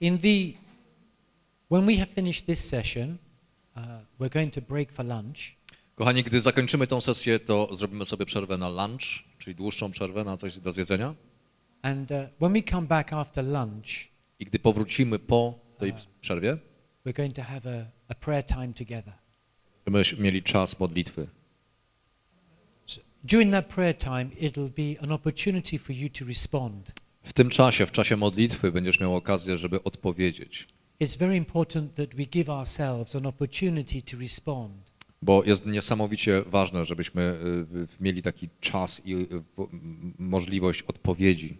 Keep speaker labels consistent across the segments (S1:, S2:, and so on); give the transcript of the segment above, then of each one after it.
S1: in the when we have finished this session, uh, we're going to break for lunch.
S2: Kochani, gdy zakończymy tą sesję, to zrobimy sobie przerwę na lunch, czyli dłuższą przerwę na coś do zjedzenia.
S1: And uh, when we come back after lunch,
S2: I gdy powrócimy po tej przerwie,
S1: we're going to have a, a prayer time together.
S2: będziemy mieli czas modlitwy.
S1: So during that prayer time, it'll be an opportunity for you to respond.
S2: W tym czasie, w czasie modlitwy będziesz miał okazję, żeby odpowiedzieć,
S1: It's very important that we give ourselves an opportunity to respond.
S2: bo jest niesamowicie ważne, żebyśmy y, mieli taki czas i y, w- m- możliwość odpowiedzi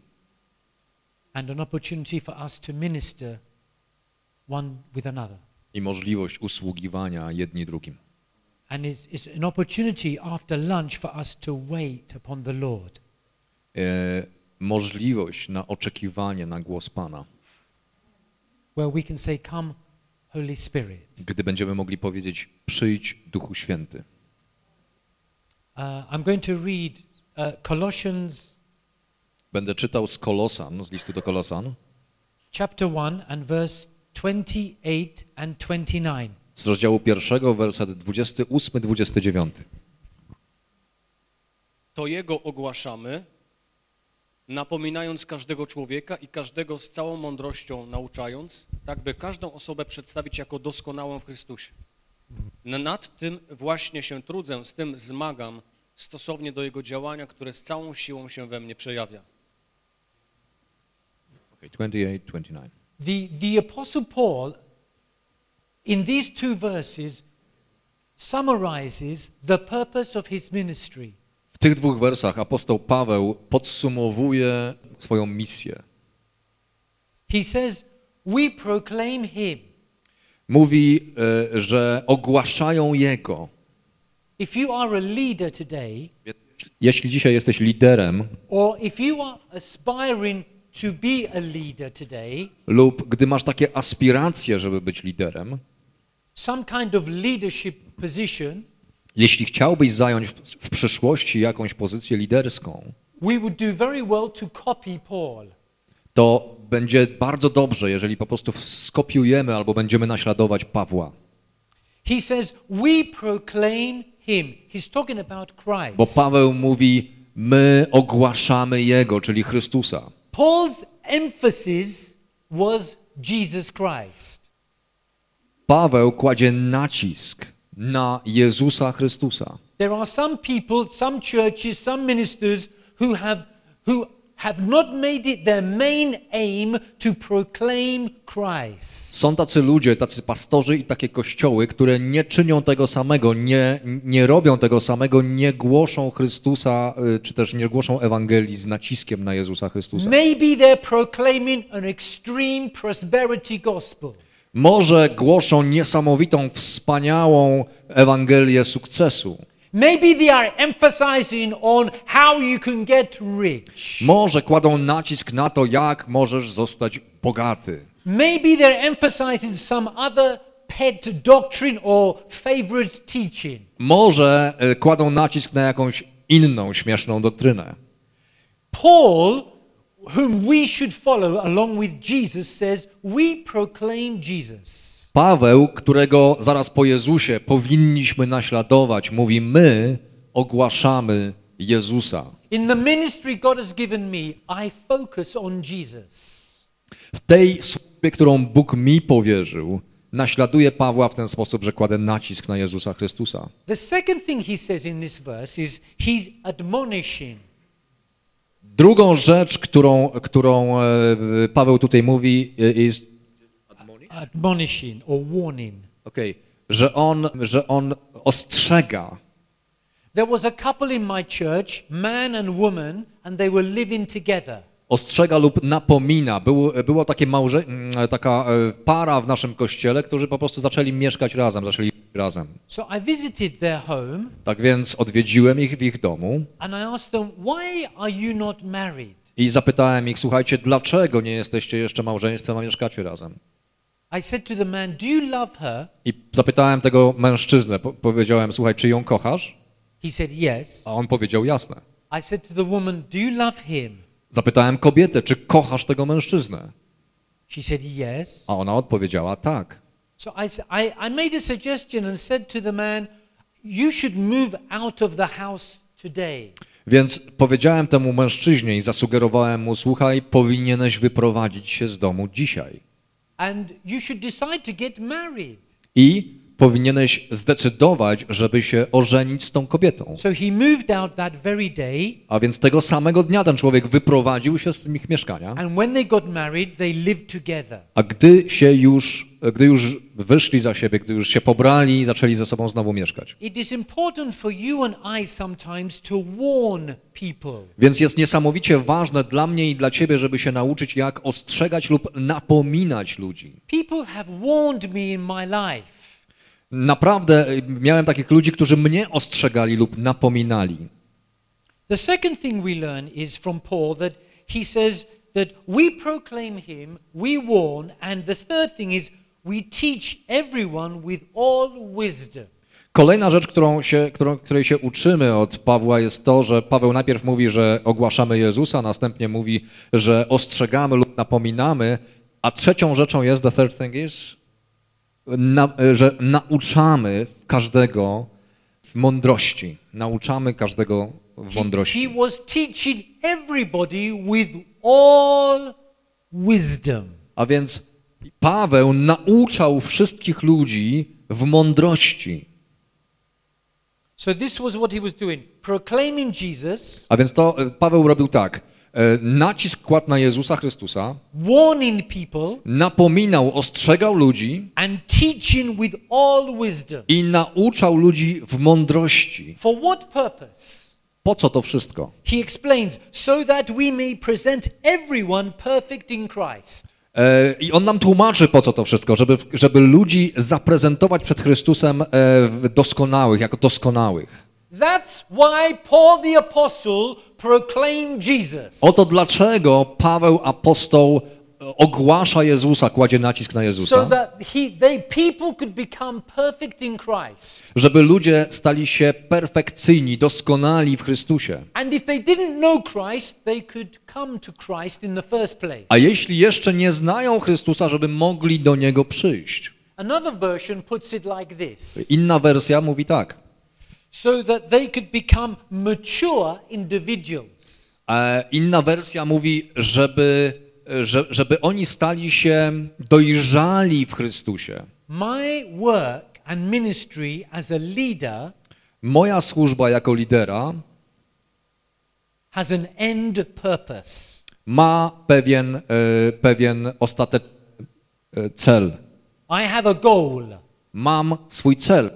S1: and an opportunity for us to minister one with another.
S2: i możliwość usługiwania jedni drugim.
S1: And it's, it's an opportunity after lunch for us to wait upon the Lord.
S2: E, możliwość na oczekiwanie na głos Pana,
S1: where we can say, Come, Holy Spirit.
S2: gdy będziemy mogli powiedzieć przyjdź Duchu Święty.
S1: Uh, I'm going to read uh, Colossians
S2: Będę czytał z Kolosan, z listu do Kolosan,
S1: chapter 1 and verse 28 and 29.
S2: z rozdziału pierwszego, werset 28-29.
S3: To Jego ogłaszamy, napominając każdego człowieka i każdego z całą mądrością nauczając, tak by każdą osobę przedstawić jako doskonałą w Chrystusie. Nad tym właśnie się trudzę, z tym zmagam, stosownie do Jego działania, które z całą siłą się we mnie przejawia.
S2: Okay, 28-29.
S1: The, the Apostle Paul, in these two verses, summarizes the purpose of his ministry.
S2: W tych dwóch wersach apostoł Paweł podsumowuje swoją misję.
S1: He says, We proclaim him.
S2: Mówi, e, że ogłaszają Jego.
S1: If you are a leader today,
S2: Jeśli dzisiaj jesteś liderem
S1: or if you are aspiring to be a leader today,
S2: lub gdy masz takie aspiracje, żeby być liderem,
S1: some kind of leadership position,
S2: jeśli chciałbyś zająć w, w przyszłości jakąś pozycję liderską,
S1: we would do very well to copy Paul.
S2: to będzie bardzo dobrze, jeżeli po prostu skopiujemy albo będziemy naśladować Pawła.
S1: He says, We proclaim him. He's talking about Christ.
S2: Bo Paweł mówi, my ogłaszamy Jego, czyli Chrystusa.
S1: Paul's emphasis was Jesus Christ.
S2: Paweł kładzie nacisk na Jezusa Chrystusa.
S1: There are some people, some churches, some ministers who have, who have not made it their main aim to proclaim Christ.
S2: Są tacy ludzie, tacy pastorzy i takie kościoły, które nie czynią tego samego, nie, nie robią tego samego, nie głoszą Chrystusa, y, czy też nie głoszą Ewangelii z naciskiem na Jezusa Chrystusa.
S1: Maybe they're proclaiming an extreme prosperity gospel.
S2: Może głoszą niesamowitą, wspaniałą Ewangelię sukcesu.
S1: Maybe they are emphasizing on how you can get rich.
S2: Może kładą nacisk na to, jak możesz zostać bogaty.
S1: Maybe they're emphasizing some other pet doctrine or favorite teaching.
S2: Może y, kładą nacisk na jakąś inną śmieszną doktrynę.
S1: Paul, whom we should follow along with Jesus, says, We proclaim Jesus.
S2: Paweł, którego zaraz po Jezusie powinniśmy naśladować, mówi: My ogłaszamy Jezusa.
S1: In the ministry God has given me, I focus on Jesus.
S2: W tej służbie, którą Bóg mi powierzył, naśladuję Pawła w ten sposób, że kładę nacisk na Jezusa Chrystusa.
S1: The second thing he says in this verse is he's admonishing.
S2: Drugą rzecz, którą, którą e, Paweł tutaj mówi, e, jest,
S1: Admonishing or warning.
S2: okay, że, on, że on ostrzega.
S1: There was a couple in my church, man and woman, and they were living together.
S2: Ostrzega lub napomina. Było, było takie małże, mm, taka e, para w naszym kościele, którzy po prostu zaczęli mieszkać razem, zaczęli razem.
S1: So I visited their home
S2: Tak więc odwiedziłem ich w ich domu
S1: and I asked them, Why are you not married?
S2: i zapytałem ich, słuchajcie, dlaczego nie jesteście jeszcze małżeństwem, a mieszkacie razem?
S1: I said to the man, Do you love her?
S2: I zapytałem tego mężczyznę, po powiedziałem, słuchaj, czy ją kochasz?
S1: He said, Yes.
S2: A on powiedział, jasne.
S1: I said to the woman, Do you love him?
S2: Zapytałem kobietę, czy kochasz tego mężczyznę?
S1: She said, Yes.
S2: A ona odpowiedziała tak.
S1: So I, I, I made a suggestion and said to the man, You should move out of the house today.
S2: Więc powiedziałem temu mężczyźnie i zasugerowałem mu, słuchaj, powinieneś wyprowadzić się z domu dzisiaj.
S1: And you should decide to get married.
S2: I powinieneś zdecydować, żeby się ożenić z tą kobietą.
S1: So he moved out that very day.
S2: A więc tego samego dnia ten człowiek wyprowadził się z ich mieszkania,
S1: And when they got married, they lived together.
S2: a gdy się już, gdy już wyszli za siebie, gdy już się pobrali, zaczęli ze sobą znowu mieszkać.
S1: It is important for you and I sometimes to warn people.
S2: Więc jest niesamowicie ważne dla mnie i dla ciebie, żeby się nauczyć, jak ostrzegać lub napominać ludzi.
S1: People have warned me in my life.
S2: Naprawdę y, miałem takich ludzi, którzy mnie ostrzegali lub napominali.
S1: The second thing we learn is from Paul that he says that we proclaim him, we warn, and the third thing is we teach everyone with all wisdom.
S2: Kolejna rzecz, którą się, którą, której się uczymy od Pawła jest to, że Paweł najpierw mówi, że ogłaszamy Jezusa, następnie mówi, że ostrzegamy lub napominamy, a trzecią rzeczą jest, the third thing is, na, że nauczamy każdego w mądrości. Nauczamy każdego w
S1: He,
S2: mądrości.
S1: he was teaching everybody with all wisdom.
S2: A więc Paweł nauczał wszystkich ludzi w mądrości.
S1: So this was what he was doing, proclaiming Jesus,
S2: A więc to e, Paweł robił tak. E, Nacisk kładł na Jezusa Chrystusa,
S1: warning people,
S2: napominał, ostrzegał ludzi
S1: and teaching with all wisdom.
S2: i nauczał ludzi w mądrości.
S1: For what purpose?
S2: Po co to wszystko?
S1: He explains, so that we may present everyone perfect in Christ.
S2: E, I on nam tłumaczy, po co to wszystko, żeby, żeby ludzi zaprezentować przed Chrystusem e, doskonałych, jako doskonałych.
S1: That's why Paul the Apostle.
S2: Oto dlaczego Paweł apostoł e, ogłasza Jezusa, kładzie nacisk na
S1: So
S2: Jezusa,
S1: that he, they, people could become perfect in Christ.
S2: żeby ludzie stali się perfekcyjni, doskonali w Chrystusie.
S1: And if they didn't know Christ, they could come to Christ in the first place.
S2: A jeśli jeszcze nie znają Chrystusa, żeby mogli do Niego przyjść.
S1: Another version puts it like this
S2: Inna wersja mówi tak.
S1: So that they could become mature individuals.
S2: E, Inna wersja mówi, żeby, że, żeby oni stali się dojrzali w Chrystusie.
S1: My work and ministry as a leader
S2: Moja służba jako lidera
S1: has an end purpose.
S2: ma pewien, e, pewien ostateczny e, cel.
S1: I have a goal.
S2: Mam swój cel.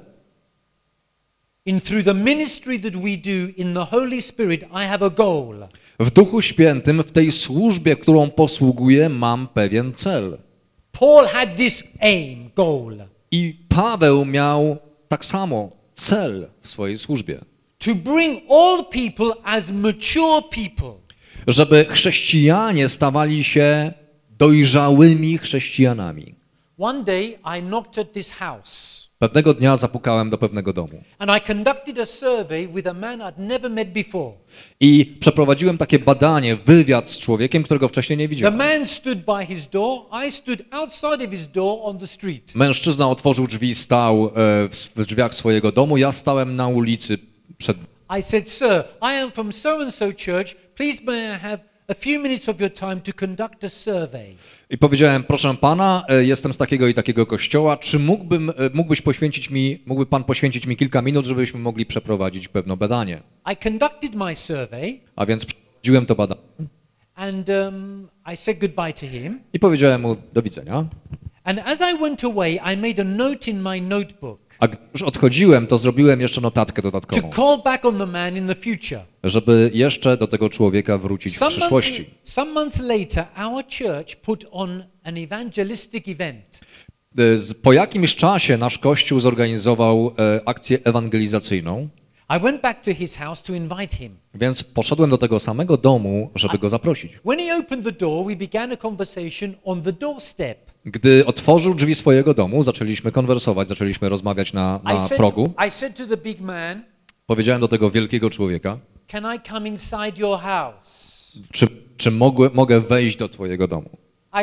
S1: In through the ministry that we do in the Holy Spirit, I have a goal.
S2: W Duchu Świętym, w tej służbie, którą posługuję, mam pewien cel.
S1: Paul had this aim, goal,
S2: I Paweł miał tak samo cel w swojej służbie.
S1: to bring all people as mature people.
S2: Żeby chrześcijanie stawali się dojrzałymi chrześcijanami.
S1: One day I knocked at this house
S2: Pewnego dnia zapukałem do pewnego domu
S1: I
S2: przeprowadziłem takie badanie, wywiad z człowiekiem, którego wcześniej nie widziałem. Mężczyzna otworzył drzwi, stał e, w w drzwiach swojego domu, ja stałem na ulicy przed
S1: I said, Sir, I am from so and so church. Please may I have a few minutes of your time to conduct a survey.
S2: I powiedziałem, proszę pana, e, jestem z takiego i takiego kościoła, czy mógłbym, e, mógłbyś poświęcić mi, mógłby pan poświęcić mi kilka minut, żebyśmy mogli przeprowadzić pewne badanie?
S1: I conducted my survey
S2: A więc przeprowadziłem to badanie
S1: and um, I said goodbye to him.
S2: i powiedziałem mu do widzenia.
S1: And as I went away, I made a note in my notebook
S2: A gdy już odchodziłem, to zrobiłem jeszcze notatkę
S1: to
S2: dodatkową,
S1: call back on the man in the future.
S2: Żeby jeszcze do tego człowieka wrócić w przyszłości.
S1: some months later, our church put on an evangelistic event.
S2: E, Po jakimś czasie nasz kościół zorganizował e, akcję ewangelizacyjną,
S1: I went back to his house to invite him.
S2: więc poszedłem do tego samego domu, żeby go zaprosić.
S1: When he opened the door, we began a conversation on the doorstep.
S2: Gdy otworzył drzwi swojego domu, zaczęliśmy konwersować, zaczęliśmy rozmawiać na,
S1: I
S2: na
S1: said,
S2: progu.
S1: I said to the big man,
S2: Powiedziałem do tego wielkiego człowieka,
S1: Can I come inside your house?
S2: czy, czy mogę, mogę wejść do twojego domu?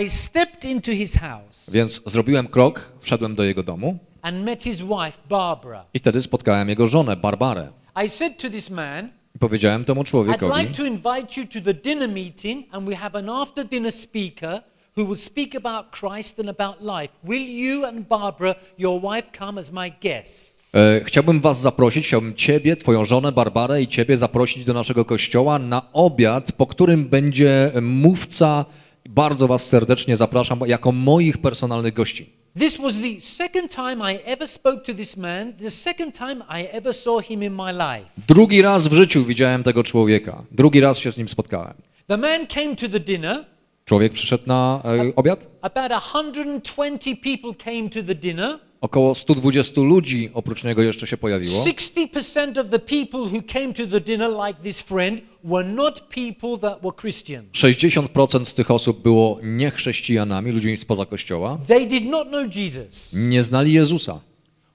S1: I stepped into his house
S2: Więc zrobiłem krok, wszedłem do jego domu
S1: and met his wife, Barbara.
S2: i wtedy spotkałem jego żonę, Barbarę.
S1: I said to this man,
S2: I powiedziałem temu
S1: I'd
S2: człowiekowi,
S1: like to invite you to the dinner meeting, and we have an after dinner speaker who will speak about Christ and about life. Will you and Barbara, your wife, come as my guests?
S2: e, chciałbym was zaprosić, chciałbym ciebie, twoją żonę Barbarę i ciebie zaprosić do naszego kościoła na obiad, po którym będzie mówca. Bardzo was serdecznie zapraszam jako moich personalnych gości.
S1: This was the second time I ever spoke to this man, the second time I ever saw him in my life.
S2: Drugi raz w życiu widziałem tego człowieka. Drugi raz się z nim spotkałem.
S1: The man came to the dinner.
S2: Człowiek przyszedł na e, obiad.
S1: About 120 people came to the dinner.
S2: Około 120 ludzi oprócz niego jeszcze się pojawiło.
S1: 60% of the people who came to the dinner, like this friend, were not people that were Christians.
S2: 60% z tych osób było niechrześcijanami, ludźmi spoza kościoła.
S1: They did not know Jesus.
S2: Nie znali Jezusa.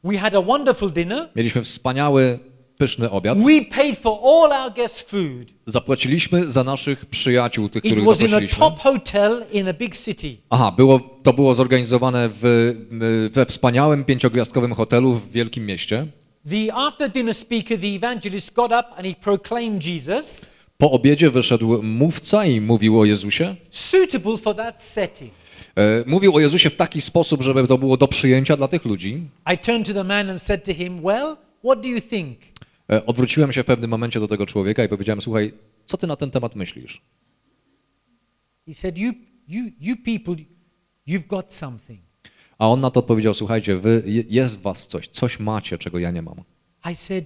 S1: We had a wonderful dinner.
S2: Mieliśmy wspaniały, pyszny obiad.
S1: We paid for all our guests' food.
S2: Zapłaciliśmy za naszych przyjaciół, tych,
S1: It
S2: których
S1: was in a
S2: zaprosiliśmy.
S1: top hotel in a big city.
S2: Aha, było, to było zorganizowane w, we wspaniałym pięciogwiazdkowym hotelu w wielkim mieście.
S1: The after dinner speaker, the evangelist, got up and he proclaimed Jesus,
S2: Po obiedzie wyszedł mówca i mówił o Jezusie.
S1: suitable for that setting.
S2: E, Mówił o Jezusie w taki sposób, żeby to było do przyjęcia dla tych ludzi.
S1: I turned to the man and said to him, Well, what do you think?
S2: E, Odwróciłem się w pewnym momencie do tego człowieka i powiedziałem, słuchaj, co ty na ten temat myślisz?
S1: He said, You, you, you people, you've got something.
S2: A on na to odpowiedział, słuchajcie, wy, je- jest w was coś, coś macie, czego ja nie mam.
S1: I said,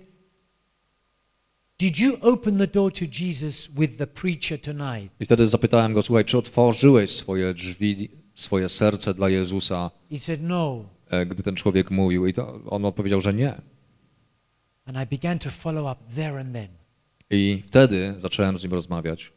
S1: Did you open the door to Jesus with the preacher tonight?
S2: I wtedy zapytałem go, słuchaj, czy otworzyłeś swoje drzwi, swoje serce dla Jezusa,
S1: He said, No.
S2: e, gdy ten człowiek mówił? I to on odpowiedział, że nie.
S1: And I began to follow up there and then.
S2: I wtedy zacząłem z nim rozmawiać.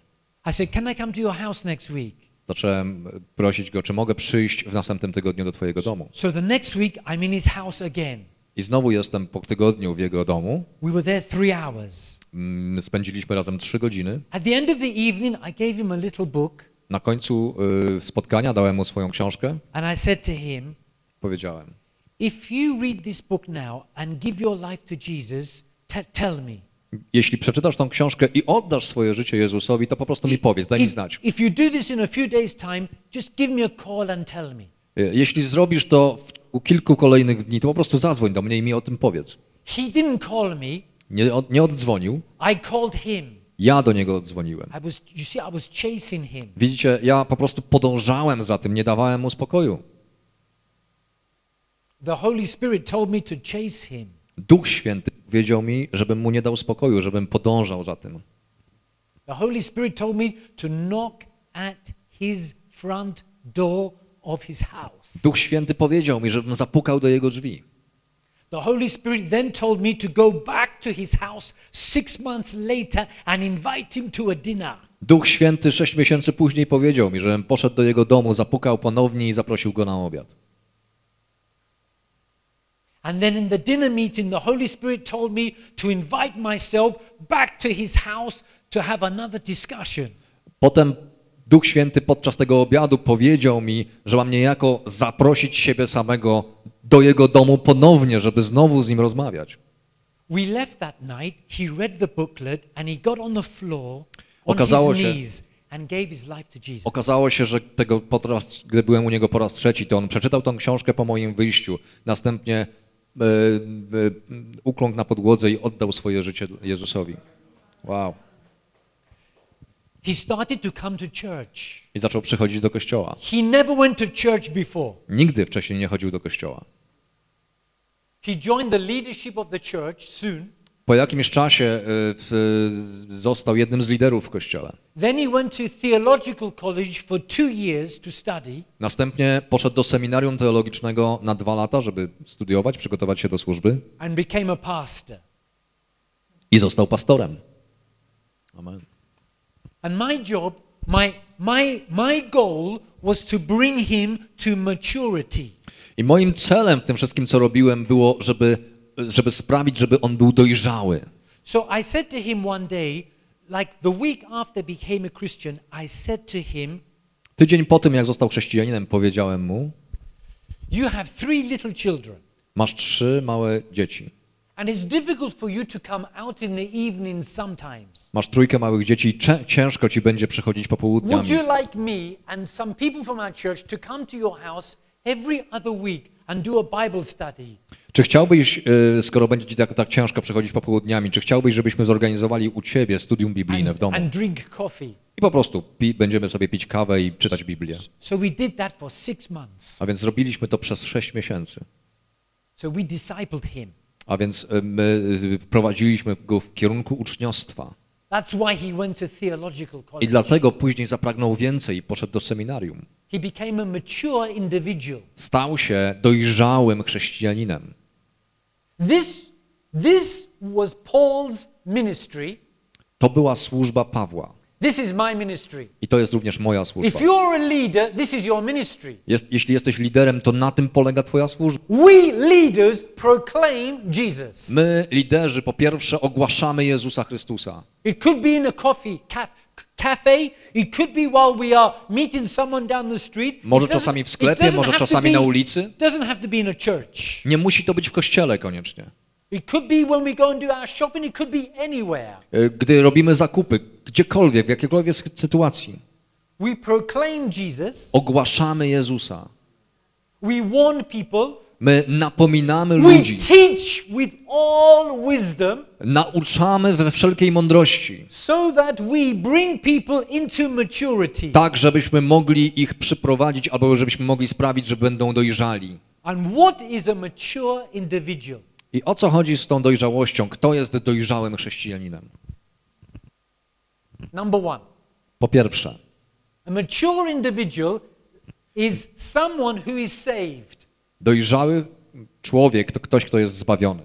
S1: I said, Can I come to your house next week?
S2: Zacząłem e, prosić go, czy mogę przyjść w następnym tygodniu do twojego domu.
S1: So the next week, I'm in his house again.
S2: I znowu jestem po tygodniu w jego domu.
S1: We were there three hours.
S2: Mm, Spędziliśmy razem trzy godziny.
S1: At the end of the evening, I gave him a little book
S2: Na końcu y, spotkania dałem mu swoją książkę.
S1: and I said to him,
S2: Powiedziałem,
S1: If you read this book now and give your life to Jesus, te- tell me.
S2: jeśli przeczytasz tą książkę i oddasz swoje życie Jezusowi, to po prostu mi powiedz, daj mi znać.
S1: if you do this in a few days' time, just give me a call and tell me.
S2: Y, Jeśli zrobisz to w kilku kolejnych dni, to po prostu zadzwoń do mnie i mi o tym powiedz.
S1: He didn't call me,
S2: Nie, od, nie oddzwonił,
S1: I called him.
S2: ja do niego oddzwoniłem.
S1: I was, you see, I was chasing him.
S2: Widzicie, ja po prostu podążałem za tym, nie dawałem mu spokoju.
S1: The Holy Spirit told me to chase him.
S2: Duch Święty powiedział mi, żebym mu nie dał spokoju, żebym podążał za tym.
S1: The Holy Spirit told me to knock at his front door of his house.
S2: Duch Święty powiedział mi, żebym zapukał do jego drzwi.
S1: The Holy Spirit then told me to go back to his house six months later and invite him to a dinner.
S2: Duch Święty sześć miesięcy później powiedział mi, żebym poszedł do jego domu, zapukał ponownie i zaprosił go na obiad.
S1: And then in the dinner meeting, the Holy Spirit told me to invite myself back to his house to have another discussion.
S2: Potem Duch Święty podczas tego obiadu powiedział mi, że mam niejako zaprosić siebie samego do jego domu ponownie, żeby znowu z nim rozmawiać.
S1: We left that night. He read the booklet and he got on the floor on
S2: Okazało
S1: his
S2: się-
S1: knees and gave his life to Jesus.
S2: Okazało się, że tego po raz, gdy byłem u niego po raz trzeci, to on przeczytał tą książkę po moim wyjściu, następnie ukląkł na podłodze i oddał swoje życie Jezusowi. Wow.
S1: He started to come to church.
S2: I zaczął przychodzić do kościoła.
S1: He never went to church before.
S2: Nigdy wcześniej nie chodził do kościoła.
S1: He joined the leadership of the church soon.
S2: Po jakimś czasie w, został jednym z liderów w kościele.
S1: Then he went to theological college for two years to study.
S2: Następnie poszedł do seminarium teologicznego na dwa lata, żeby studiować, przygotować się do służby
S1: and became a pastor.
S2: i został pastorem. Amen.
S1: And my job, my, my, my goal was to bring him to maturity.
S2: I moim celem w tym wszystkim, co robiłem, było, żeby, żeby sprawić, żeby on był dojrzały.
S1: So I said to him one day, like the week after became a Christian, I said to him,
S2: Tydzień po tym, jak został chrześcijaninem, powiedziałem mu,
S1: You have three little children,
S2: masz trzy małe dzieci.
S1: and it's difficult for you to come out in the evening sometimes.
S2: Masz trójkę małych dzieci i cze- ciężko ci będzie przychodzić
S1: Would
S2: popołudniami.
S1: you like me and some people from our church to come to your house every other week and do a Bible study?
S2: Czy chciałbyś, y, skoro będzie ci tak, tak ciężko przychodzić popołudniami, czy chciałbyś, żebyśmy zorganizowali u ciebie studium biblijne w domu?
S1: and drink coffee.
S2: I po prostu pi- będziemy sobie pić kawę i czytać Biblię.
S1: So we did that for six months.
S2: A więc zrobiliśmy to przez sześć miesięcy.
S1: So we discipled him.
S2: A więc y, my y, prowadziliśmy go w kierunku uczniostwa.
S1: That's why he went to theological
S2: I dlatego później zapragnął więcej i poszedł do seminarium.
S1: He became a mature individual.
S2: Stał się dojrzałym chrześcijaninem.
S1: This, this was Paul's ministry.
S2: To była służba Pawła.
S1: This is my ministry.
S2: I to jest również moja służba.
S1: If you're a leader, this is your ministry.
S2: Jest, jeśli jesteś liderem, to na tym polega twoja służba.
S1: We leaders proclaim Jesus.
S2: My, liderzy, po pierwsze ogłaszamy Jezusa Chrystusa.
S1: It could be in a coffee caf- cafe. It could be while we are meeting someone down the street.
S2: Może czasami w sklepie, może czasami
S1: be-
S2: na ulicy.
S1: Doesn't have to be in a church.
S2: Nie musi to być w kościele koniecznie.
S1: We
S2: Gdy robimy zakupy, gdziekolwiek, w jakiejkolwiek sytuacji,
S1: We proclaim Jesus.
S2: ogłaszamy Jezusa.
S1: We warn people.
S2: My napominamy
S1: We
S2: ludzi,
S1: teach with all wisdom
S2: nauczamy we wszelkiej mądrości,
S1: so that we bring people into maturity.
S2: tak żebyśmy mogli ich przyprowadzić albo żebyśmy mogli sprawić, że będą dojrzali.
S1: And what is a mature individual?
S2: I o co chodzi z tą dojrzałością? Kto jest dojrzałym chrześcijaninem?
S1: Number one,
S2: Po pierwsze,
S1: a mature individual is someone who is saved.
S2: dojrzały człowiek to ktoś, kto jest zbawiony.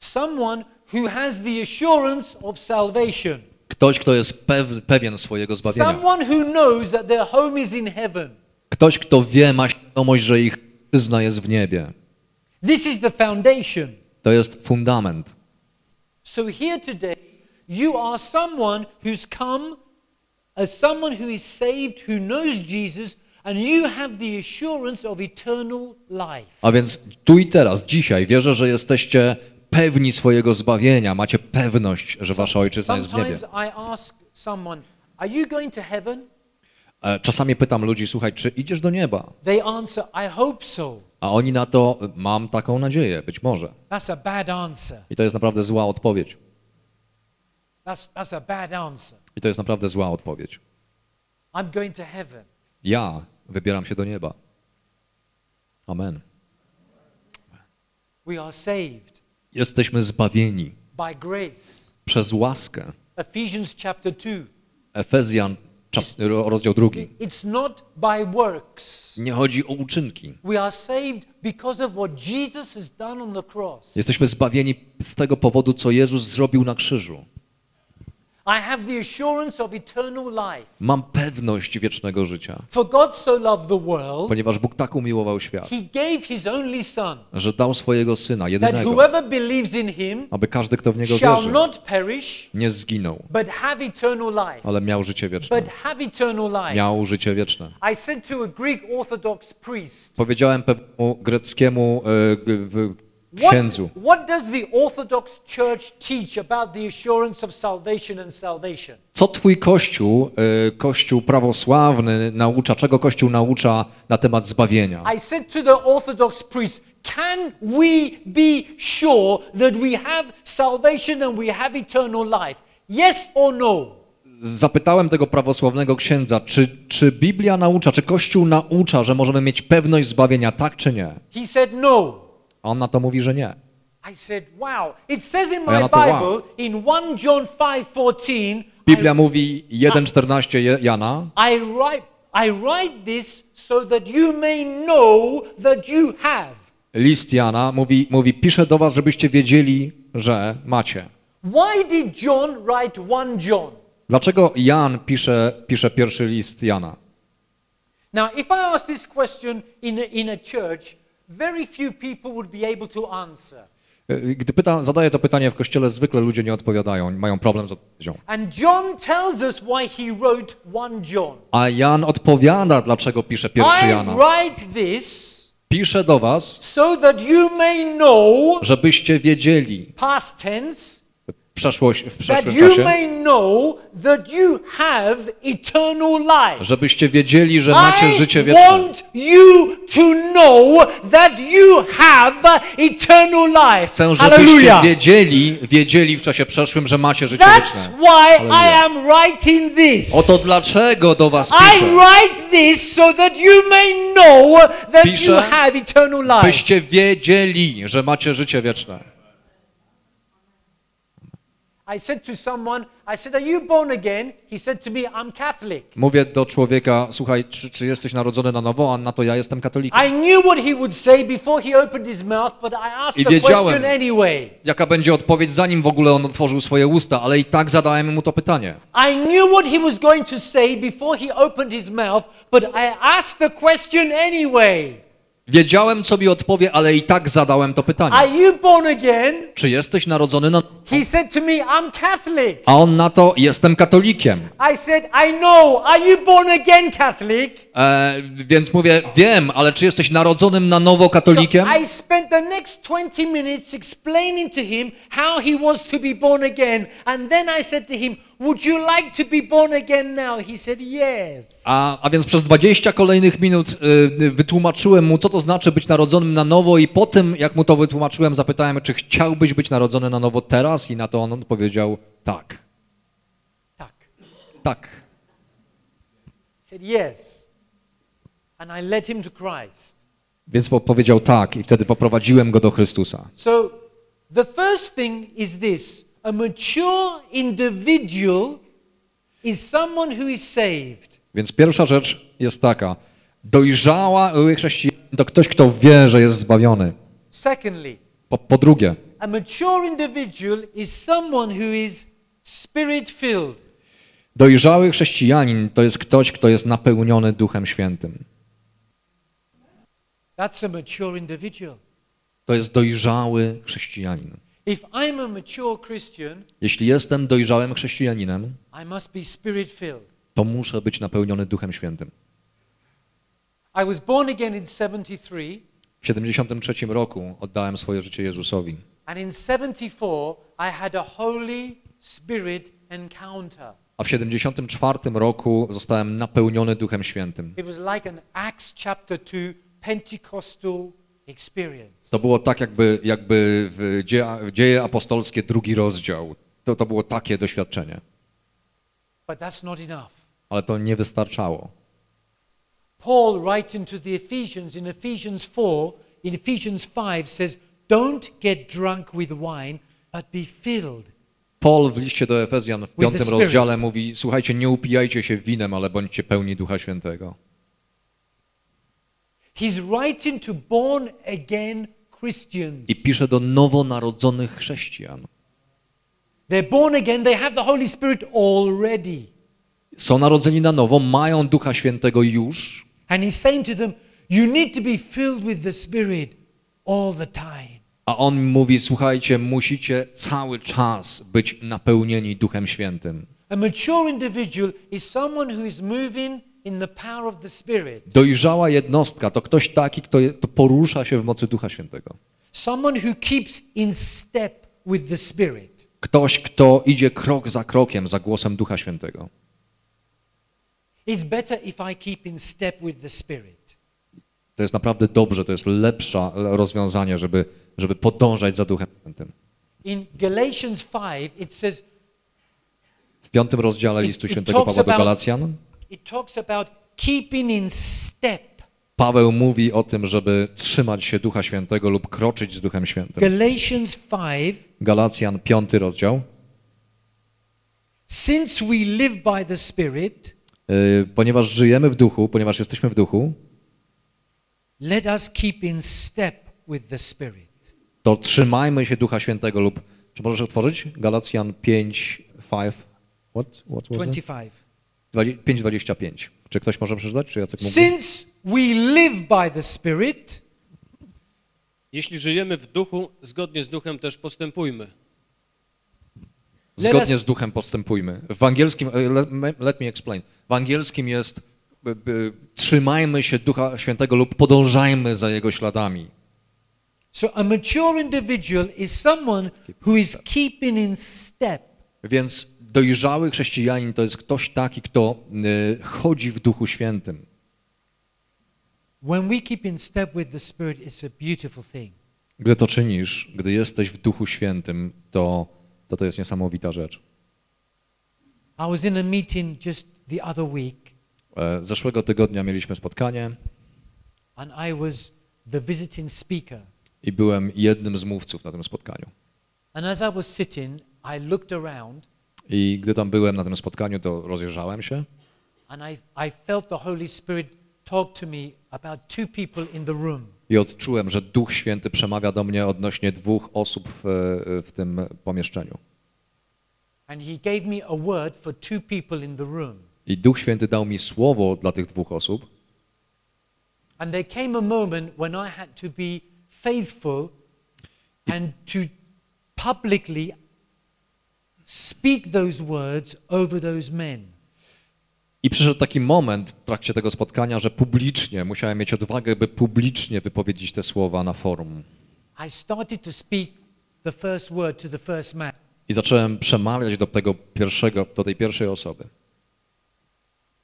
S1: Someone who has the assurance of salvation.
S2: Ktoś, kto jest pew, pewien swojego zbawienia.
S1: Someone who knows that their home is in heaven.
S2: Ktoś, kto wie, ma świadomość, że ich ojczyzna jest w niebie.
S1: This is the foundation.
S2: To jest fundament.
S1: So here today, you are someone who's come as someone who is saved, who knows Jesus, and you have the assurance of eternal life.
S2: A więc tu i teraz, dzisiaj wierzę, że jesteście pewni swojego zbawienia, macie pewność, że wasza ojczyzna jest w niebie.
S1: Sometimes I ask someone, Are you going to heaven?
S2: Czasami pytam ludzi, słuchaj, czy idziesz do nieba?
S1: They answer, I hope so.
S2: A oni na to, mam taką nadzieję, być może.
S1: That's a bad answer.
S2: I to jest naprawdę zła odpowiedź.
S1: That's, that's a bad answer.
S2: I to jest naprawdę zła odpowiedź.
S1: I'm going to heaven.
S2: Ja wybieram się do nieba. Amen.
S1: We are saved
S2: Jesteśmy zbawieni
S1: by grace.
S2: przez łaskę.
S1: Ephesians chapter 2.
S2: Efezjan, czas, ro- rozdział drugi.
S1: It's not by works.
S2: Nie chodzi o uczynki.
S1: We are saved because of what Jesus has done on the cross.
S2: Jesteśmy zbawieni z tego powodu, co Jezus zrobił na krzyżu.
S1: I have the assurance of eternal life.
S2: Mam pewność wiecznego życia,
S1: For God so loved the world,
S2: ponieważ Bóg tak umiłował świat,
S1: he gave his only Son,
S2: że dał swojego Syna,
S1: that
S2: jedynego,
S1: whoever believes in him
S2: aby każdy, kto w Niego
S1: shall
S2: wierzy,
S1: not perish,
S2: nie zginął,
S1: but have eternal life.
S2: ale miał życie wieczne.
S1: But have eternal life.
S2: Miał życie wieczne.
S1: I said to a Greek Orthodox priest,
S2: Powiedziałem pewnemu greckiemu g- w-
S1: what,
S2: księdzu,
S1: what does the Orthodox Church teach about the assurance of salvation and salvation?
S2: co twój Kościół, e, Kościół prawosławny naucza, czego Kościół naucza na temat zbawienia?
S1: I said to the Orthodox priest, can we be sure that we have salvation and we have eternal life? Yes or no?
S2: Zapytałem tego prawosławnego księdza, czy, czy Biblia naucza, czy Kościół naucza, że możemy mieć pewność zbawienia, tak czy nie?
S1: He said no.
S2: A on na to mówi, że nie.
S1: I said, wow. It says in
S2: ja
S1: my
S2: na to, wow.
S1: Bible, in 1 John 5:14,
S2: Biblia mówi 1,14 Je- Jana,
S1: I write, I write this so that you may know that you have.
S2: list Jana mówi, mówi, piszę do was, żebyście wiedzieli, że macie.
S1: Why did John write 1 John?
S2: Dlaczego Jan pisze, pisze pierwszy list Jana?
S1: Now, if I ask this question in a, in a church, very few people would be able to answer.
S2: Y, Gdy pyta, zadaję to pytanie w kościele, zwykle ludzie nie odpowiadają, mają problem z odpowiedzią.
S1: And John tells us why he wrote 1 John.
S2: A Jan odpowiada, dlaczego pisze pierwszy
S1: I
S2: Jana.
S1: write this
S2: Pisze do was,
S1: so that you may know,
S2: żebyście wiedzieli,
S1: past tense,
S2: przeszłość, w przeszłym czasie, żebyście wiedzieli, że macie życie wieczne. Chcę, żebyście wiedzieli, wiedzieli w czasie przeszłym, że macie życie wieczne. Oto dlaczego do was piszę. Piszę. Byście wiedzieli, że macie życie wieczne.
S1: I said to someone, I said, Are you born again? He said to me, I'm Catholic.
S2: Mówię do człowieka, słuchaj, czy, czy jesteś narodzony na nowo? A na to ja jestem katolikiem.
S1: I knew what he would say before he opened his mouth, but I asked
S2: I
S1: the
S2: wiedziałem.
S1: question anyway.
S2: Jaka będzie odpowiedź, zanim w ogóle on otworzył swoje usta, ale i tak zadałem mu to pytanie.
S1: I knew what he was going to say before he opened his mouth, but I asked the question anyway.
S2: Wiedziałem, co mi odpowie, ale i tak zadałem to pytanie.
S1: Are you born again?
S2: Czy jesteś narodzony na...
S1: He said to me, I'm Catholic.
S2: A on na to, jestem katolikiem.
S1: I said, I know. Are you born again Catholic?
S2: E, więc mówię, wiem, ale czy jesteś narodzonym na nowo katolikiem?
S1: So I spent the next 20 minutes explaining to him how he was to be born again. And then I said to him, Would you like to be born again now? He said, Yes.
S2: A, a więc przez 20 kolejnych minut y, y, wytłumaczyłem mu, co to znaczy być narodzonym na nowo i po tym, jak mu to wytłumaczyłem, zapytałem, czy chciałbyś być narodzony na nowo teraz i na to on odpowiedział tak.
S1: Tak.
S2: Tak.
S1: He said, Yes. And I led him to Christ.
S2: Więc po- powiedział tak i wtedy poprowadziłem go do Chrystusa.
S1: So the first thing is this a mature individual is someone who is saved.
S2: Więc pierwsza rzecz jest taka. Dojrzały chrześcijanin to ktoś, kto wie, że jest zbawiony.
S1: Secondly,
S2: Po, po drugie,
S1: a mature individual is someone who is spirit filled.
S2: dojrzały chrześcijanin to jest ktoś, kto jest napełniony Duchem Świętym.
S1: That's a mature individual.
S2: To jest dojrzały chrześcijanin.
S1: If I'm a mature Christian,
S2: Jeśli jestem dojrzałym chrześcijaninem,
S1: I must be spirit filled.
S2: to muszę być napełniony Duchem Świętym.
S1: I was born again in 73,
S2: W 73 roku oddałem swoje życie Jezusowi,
S1: and in 74, I had a Holy Spirit encounter.
S2: a w 74 roku zostałem napełniony Duchem Świętym.
S1: It was like an Acts chapter 2 Pentecostal.
S2: To było tak jakby, jakby w dzieje, dzieje apostolskie drugi rozdział. To, to było takie doświadczenie,
S1: But that's not enough.
S2: ale to nie wystarczało.
S1: Paul, writing to the Ephesians in Ephesians 4, in Ephesians 5, says, Don't get drunk with wine, but be filled.
S2: Paul w liście do Efezjan w piątym rozdziale mówi, słuchajcie, nie upijajcie się winem, ale bądźcie pełni Ducha Świętego.
S1: He's writing to born again Christians.
S2: I pisze do nowonarodzonych chrześcijan.
S1: They're born again, they have the Holy Spirit already.
S2: Są narodzeni na nowo, mają Ducha Świętego już,
S1: And he's saying to them, You need to be filled with the Spirit all the time.
S2: a on mówi, słuchajcie, musicie cały czas być napełnieni Duchem Świętym.
S1: A mature individual is someone who is moving
S2: Dojrzała jednostka to ktoś taki, kto, kto porusza się w mocy Ducha Świętego.
S1: Someone who keeps in step with the Spirit.
S2: Ktoś, kto idzie krok za krokiem za głosem Ducha Świętego.
S1: It's better if I keep in step with the Spirit.
S2: To jest naprawdę dobrze, to jest lepsze rozwiązanie, żeby, żeby podążać za Duchem Świętym.
S1: In Galatians 5, it says,
S2: W piątym rozdziale listu świętego Pawła do Galacjan
S1: it talks about keeping in step.
S2: Paweł mówi o tym, żeby trzymać się Ducha Świętego lub kroczyć z Duchem Świętym.
S1: Galatians 5,
S2: Galacjan, piąty rozdział.
S1: since we live by the Spirit,
S2: Yy, Ponieważ żyjemy w duchu, ponieważ jesteśmy w duchu,
S1: let us keep in step with the Spirit.
S2: to trzymajmy się Ducha Świętego lub, czy możesz otworzyć? Galacjan 5, 5, what? what was it?
S1: 25.
S2: 5,25. Czy ktoś może przeczytać? Czy Jacek?
S1: Since we live by the Spirit,
S3: Jeśli żyjemy w duchu, zgodnie z duchem też postępujmy.
S2: Zgodnie z duchem postępujmy. W angielskim, e, let me, let me explain. W angielskim jest e, e, trzymajmy się Ducha Świętego lub podążajmy za Jego śladami.
S1: So a mature individual is someone who is keeping in step
S2: Więc dojrzały chrześcijanin to jest ktoś taki, kto e, chodzi w Duchu Świętym.
S1: When we keep in step with the Spirit, it's a beautiful thing.
S2: Gdy to czynisz, gdy jesteś w Duchu Świętym, to to, to jest niesamowita rzecz.
S1: I was in a meeting just the other week,
S2: E, Zeszłego tygodnia mieliśmy spotkanie
S1: and I was the visiting speaker.
S2: i byłem jednym z mówców na tym spotkaniu.
S1: And as I was sitting, I looked around,
S2: I gdy tam byłem na tym spotkaniu, to rozejrzałem się
S1: and I, I felt the Holy Spirit talk to me about two people in the room.
S2: i odczułem, że Duch Święty przemawia do mnie odnośnie dwóch osób w, w tym pomieszczeniu.
S1: And He gave me a word for two people in the room.
S2: I Duch Święty dał mi słowo dla tych dwóch osób.
S1: And there came a moment when I had to be faithful and to publicly speak those words over those men.
S2: I przyszedł taki moment w trakcie tego spotkania, że publicznie musiałem mieć odwagę, by publicznie wypowiedzieć te słowa na forum.
S1: I started to speak the first word to the first man.
S2: I zacząłem przemawiać do tego pierwszego, do tej pierwszej osoby.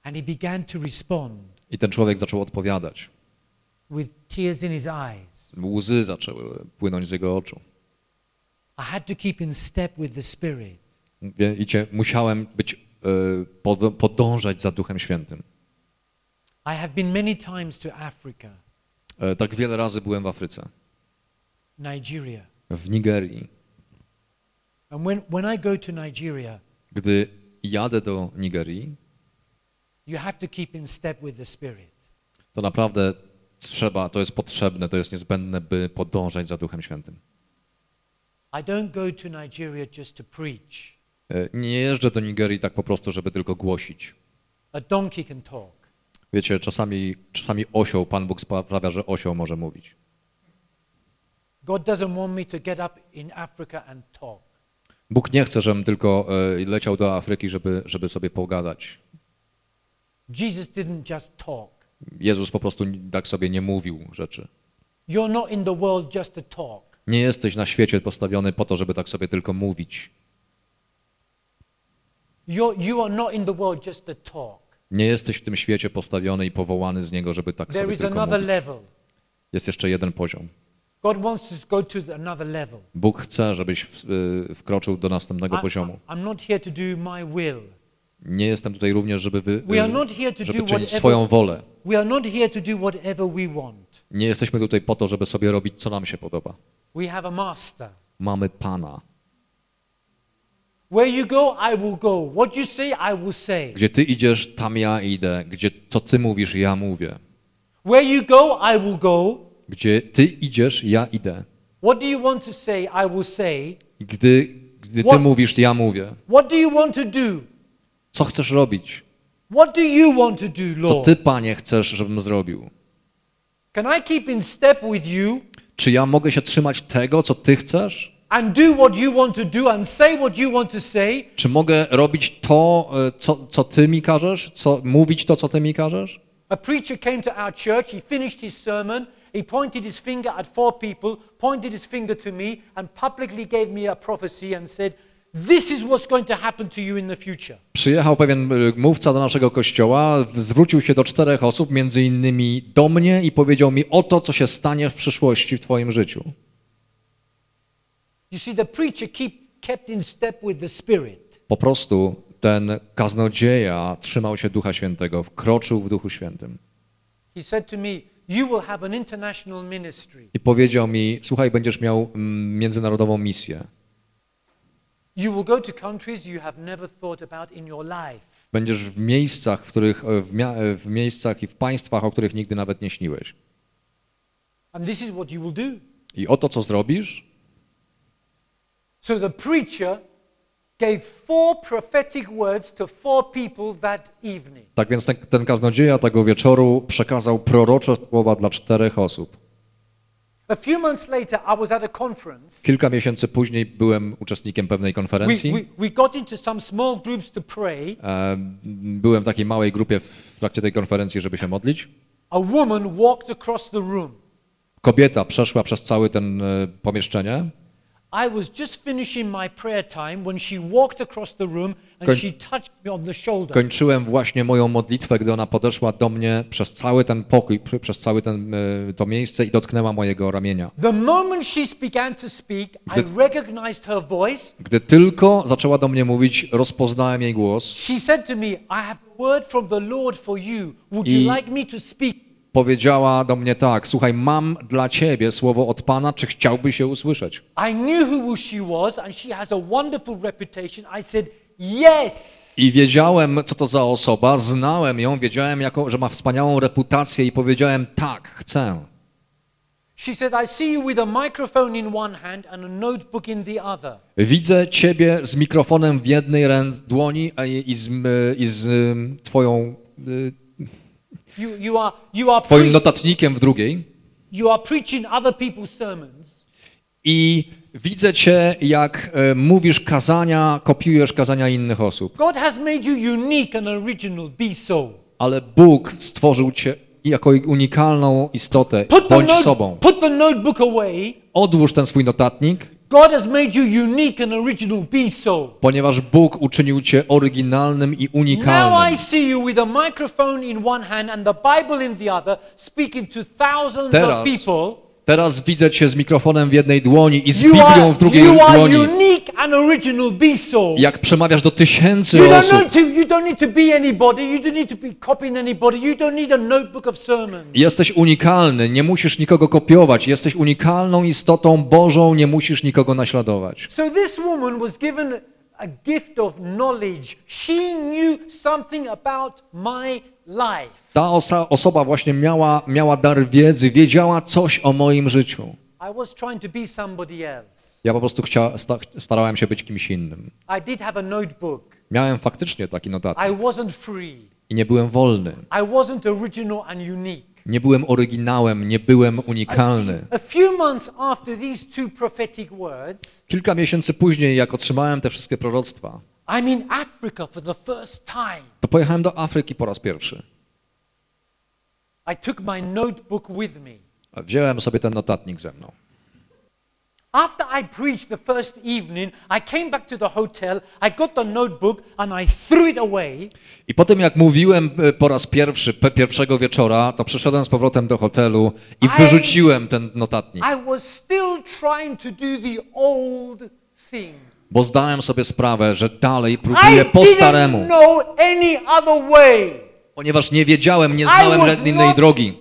S1: And he began to respond
S2: I ten człowiek zaczął odpowiadać.
S1: with tears in his eyes.
S2: Łzy zaczęły płynąć z jego oczu.
S1: I had to keep in step with the Spirit.
S2: Wiecie, musiałem być, e, pod- podążać za Duchem Świętym.
S1: I have been many times to Africa,
S2: E, Tak wiele razy byłem w Afryce,
S1: Nigeria.
S2: w Nigerii.
S1: And when, when I go to Nigeria,
S2: Gdy jadę do Nigerii,
S1: you have to keep in step with the Spirit.
S2: to naprawdę trzeba, to jest potrzebne, to jest niezbędne, by podążać za Duchem Świętym.
S1: I don't go to Nigeria just to preach.
S2: E, Nie jeżdżę do Nigerii tak po prostu, żeby tylko głosić. Wiecie, czasami, czasami osioł, Pan Bóg sprawia, że osioł może mówić. Bóg nie chce, żebym tylko e, leciał do Afryki, żeby, żeby sobie pogadać.
S1: Jesus didn't just talk.
S2: Jezus po prostu tak sobie nie mówił rzeczy.
S1: You're not in the world just to talk.
S2: Nie jesteś na świecie postawiony po to, żeby tak sobie tylko mówić.
S1: You're, you are not in the world just to talk.
S2: Nie jesteś w tym świecie postawiony i powołany z niego, żeby tak
S1: There
S2: sobie tylko mówić. Jest jeszcze jeden poziom.
S1: God wants us to go to the- another level.
S2: Bóg chce, żebyś y, wkroczył do następnego poziomu.
S1: I'm not here to do my will.
S2: Nie jestem tutaj również, żeby, wy,
S1: We are
S2: y,
S1: not here to
S2: żeby
S1: do
S2: czynić
S1: whatever-
S2: swoją wolę. Nie jesteśmy tutaj po to, żeby sobie robić, co nam się podoba.
S1: We have a master.
S2: Mamy Pana.
S1: Where you go, I will go. What you say, I will say.
S2: Gdzie Ty idziesz, tam ja idę. Gdzie co Ty mówisz, ja mówię.
S1: Where you go, I will go.
S2: Gdzie Ty idziesz, ja idę.
S1: What do you want to say, I will say.
S2: Gdy, gdy Ty
S1: What-
S2: mówisz, ja mówię.
S1: What do you want to do?
S2: Co chcesz robić?
S1: What do you want to do,
S2: Co
S1: Lord?
S2: Ty, Panie, chcesz, żebym zrobił?
S1: Can I keep in step with you
S2: Czy ja mogę się trzymać tego, co Ty chcesz?
S1: And do what you want to do and say what you want to say?
S2: Czy mogę robić to, e, co, co Ty mi każesz? Co, mówić to, co Ty mi każesz?
S1: A preacher came to our church, he finished his sermon, he pointed his finger at four people, pointed his finger to me, and publicly gave me a prophecy and said, This is what's going to happen to you in the future.
S2: Przyjechał pewien e, mówca do naszego kościoła, zwrócił się do czterech osób, między innymi do mnie i powiedział mi o to, co się stanie w przyszłości w Twoim życiu.
S1: You see, the preacher keep, kept in step with the Spirit.
S2: Po prostu ten kaznodzieja trzymał się Ducha Świętego, wkroczył w Duchu Świętym.
S1: He said to me, You will have an international ministry.
S2: I powiedział mi, słuchaj, będziesz miał mm, międzynarodową misję.
S1: You will go to countries you have never thought about in your life.
S2: Będziesz w miejscach, w których, e, w, e, w miejscach i w państwach, o których nigdy nawet nie śniłeś. I oto co zrobisz?
S1: So the preacher gave four prophetic words to four people that evening.
S2: Tak więc ten, ten kaznodzieja tego wieczoru przekazał prorocze słowa dla czterech osób.
S1: A few months later, I was at a conference.
S2: Kilka miesięcy później byłem uczestnikiem pewnej
S1: We,
S2: konferencji.
S1: we, we got into some small groups to pray.
S2: E, Byłem w takiej małej grupie w trakcie tej konferencji, żeby się modlić.
S1: A woman walked across the room.
S2: Kobieta przeszła przez cały ten e, pomieszczenie.
S1: I was just finishing my prayer time when she walked across the room and she touched me on the shoulder.
S2: Kończyłem właśnie moją modlitwę, gdy ona podeszła do mnie przez cały ten pokój, pr- przez całe ten, e, to miejsce i dotknęła mojego ramienia.
S1: The moment she began to speak, I recognized her voice.
S2: Gdy tylko zaczęła do mnie mówić, rozpoznałem jej głos.
S1: She said to me, I have a word from the Lord for you. Would you like me to speak?
S2: Powiedziała do mnie tak, słuchaj, mam dla ciebie słowo od Pana, czy chciałbyś się usłyszeć?
S1: I knew who she was and she has a wonderful reputation. I said, Yes.
S2: I wiedziałem, co to za osoba, znałem ją, wiedziałem, jaką, że ma wspaniałą reputację i powiedziałem, tak, chcę.
S1: She said, I see you with a microphone in one hand and a notebook in the other.
S2: Widzę ciebie z mikrofonem w jednej ręce, dłoni i i z, i z twoją, y,
S1: You, you are, you are,
S2: twoim notatnikiem w drugiej
S1: you are preaching other people's sermons.
S2: i widzę cię, jak e, mówisz kazania, kopiujesz kazania innych osób.
S1: God has made you unique and original. Be so.
S2: Ale Bóg stworzył cię jako unikalną istotę.
S1: Put the,
S2: Bądź
S1: note-
S2: sobą.
S1: put the notebook away.
S2: Odłóż ten swój notatnik,
S1: God has made you unique and original. Be so.
S2: ponieważ Bóg uczynił cię oryginalnym i
S1: Now I
S2: unikalnym.
S1: see you with a microphone in one hand and the Bible in the other, speaking to thousands
S2: Teraz,
S1: of people.
S2: Teraz widzę cię z mikrofonem w jednej dłoni i z Biblią w drugiej dłoni. Jak przemawiasz do tysięcy osób. Jesteś unikalny, nie musisz nikogo kopiować. Jesteś unikalną istotą Bożą, nie musisz nikogo naśladować.
S1: So this woman was given a gift of knowledge. She knew something about my life.
S2: Ta osa, osoba właśnie miała, miała dar wiedzy, wiedziała coś o moim życiu.
S1: I was trying to be somebody else.
S2: Ja po prostu chcia, sta, starałem się być kimś innym.
S1: I did have a notebook.
S2: Miałem faktycznie taki notatnik
S1: I wasn't free.
S2: i nie byłem wolny.
S1: I wasn't original and unique.
S2: Nie byłem oryginałem, nie byłem unikalny. Kilka miesięcy później, jak otrzymałem te wszystkie proroctwa, to pojechałem do Afryki po raz pierwszy. Wziąłem sobie ten notatnik ze mną.
S1: After I preached the first evening, I came back to the hotel, I got the notebook and I threw it away.
S2: I po tym, jak mówiłem e, po raz pierwszy, pierwszego wieczora, to przyszedłem z powrotem do hotelu i
S1: I-
S2: wyrzuciłem ten notatnik,
S1: I was still trying to do the old thing.
S2: bo zdałem sobie sprawę, że dalej
S1: I
S2: próbuję po
S1: didn't
S2: staremu,
S1: know any other way.
S2: ponieważ nie wiedziałem, nie znałem
S1: I
S2: żadnej innej drogi.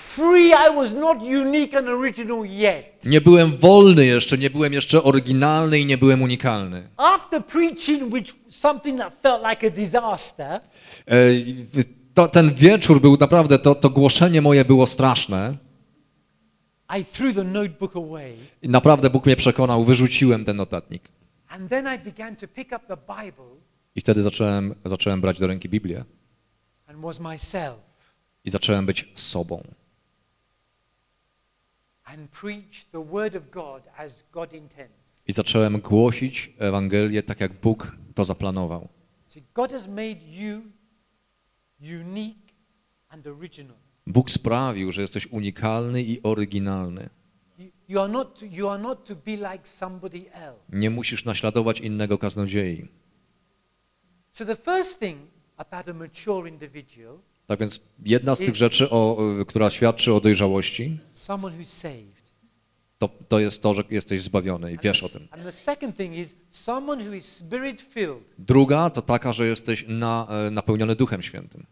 S1: Free, I was not unique and original yet.
S2: Nie byłem wolny jeszcze, nie byłem jeszcze oryginalny i nie byłem unikalny.
S1: After preaching which something that felt like a disaster,
S2: E, To, ten wieczór był naprawdę, to, to głoszenie moje było straszne.
S1: I threw the notebook away.
S2: I naprawdę Bóg mnie przekonał, wyrzuciłem ten notatnik.
S1: And then I began to pick up the Bible
S2: I wtedy zacząłem, zacząłem brać do ręki Biblię
S1: and was myself
S2: i zacząłem być sobą.
S1: and preach the word of God as God intends.
S2: I zacząłem głosić Ewangelię tak, jak Bóg to zaplanował. Bóg sprawił, że jesteś unikalny i oryginalny. Nie musisz naśladować innego kaznodziei.
S1: So the first thing about a mature individual,
S2: Tak więc jedna z tych rzeczy, o, która świadczy o dojrzałości, to, to jest to, że jesteś zbawiony i wiesz o tym. Druga to taka, że jesteś na, e, napełniony Duchem Świętym.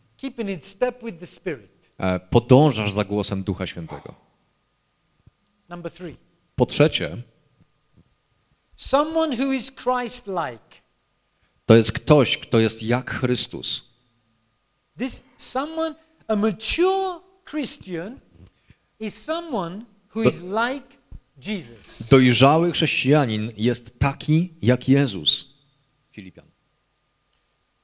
S2: E, Podążasz za głosem Ducha Świętego. Po trzecie, to jest ktoś, kto jest jak Chrystus.
S1: This someone, a mature Christian, is someone who is like Jesus.
S2: Dojrzały chrześcijanin jest taki jak Jezus. Filipian.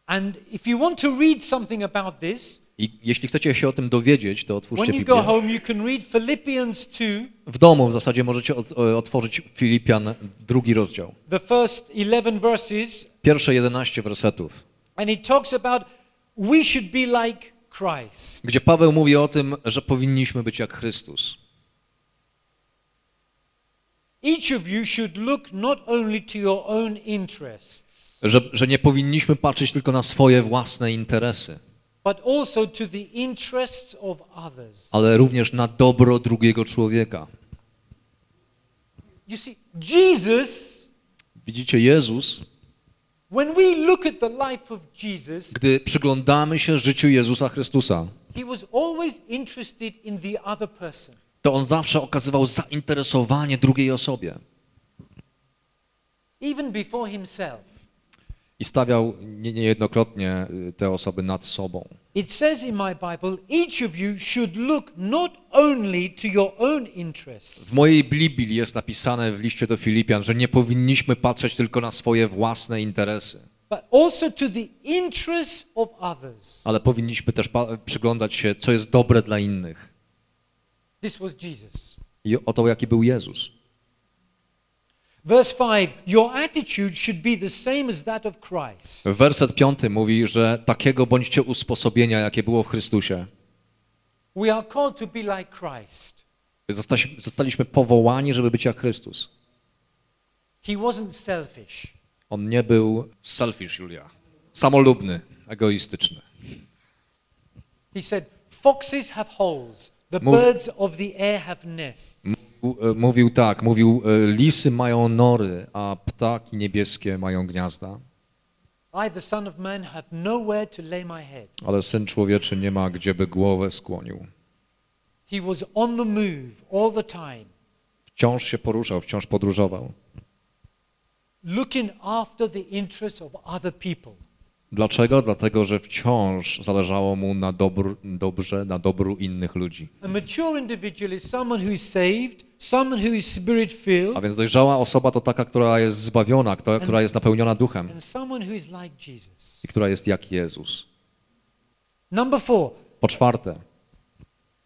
S1: And if you want to read something about this,
S2: I jeśli chcecie się o tym dowiedzieć, to otwórzcie Biblię.
S1: home, you can read Philippians 2,
S2: W domu w zasadzie możecie e, otworzyć Filipian drugi rozdział.
S1: the first 11 verses,
S2: Pierwsze 11 wersetów,
S1: and it talks about we should be like Christ.
S2: gdzie Paweł mówi o tym, że powinniśmy być jak Chrystus.
S1: Each of you should look not only to your own interests,
S2: Że, że nie powinniśmy patrzeć tylko na swoje własne interesy,
S1: but also to the interests of others.
S2: ale również na dobro drugiego człowieka.
S1: You see, Jesus,
S2: Widzicie, Jezus, gdy przyglądamy się życiu Jezusa Chrystusa,
S1: he was always interested in the other person.
S2: to on zawsze okazywał zainteresowanie drugiej osobie
S1: even before himself.
S2: I stawiał nie- niejednokrotnie y, te osoby nad sobą.
S1: It says in my Bible, each of you should look not only to your own interests,
S2: W mojej Biblii jest napisane w liście do Filipian, że nie powinniśmy patrzeć tylko na swoje własne interesy,
S1: but also to the interests of others.
S2: ale powinniśmy też przyglądać się, co jest dobre dla innych.
S1: This was Jesus.
S2: I o to, jaki był Jezus.
S1: Verse 5 Your attitude should be the same as that of Christ.
S2: Werset piąty mówi, że takiego bądźcie usposobienia, jakie było w Chrystusie.
S1: We are called to be like Christ.
S2: Zostaliśmy, zostaliśmy powołani, żeby być jak Chrystus.
S1: He wasn't selfish.
S2: On nie był selfish, Julia. Samolubny, egoistyczny.
S1: He said, Foxes have holes, the
S2: Mów-
S1: birds of the air have nests.
S2: Mówił, tak, mówił, e, lisy mają nory, a ptaki niebieskie mają gniazda,
S1: I, the Son of Man, have nowhere to lay my head.
S2: ale Syn Człowieczy nie ma, gdzieby głowę skłonił.
S1: He was on the move all the time,
S2: Wciąż się poruszał, wciąż podróżował.
S1: looking after the interests of other people.
S2: Dlaczego? Dlatego, że wciąż zależało mu na dobr, dobrze, na dobru innych ludzi.
S1: A
S2: więc dojrzała osoba to taka, która jest zbawiona, która, która jest napełniona duchem i która jest jak Jezus.
S1: Number four,
S2: Po czwarte,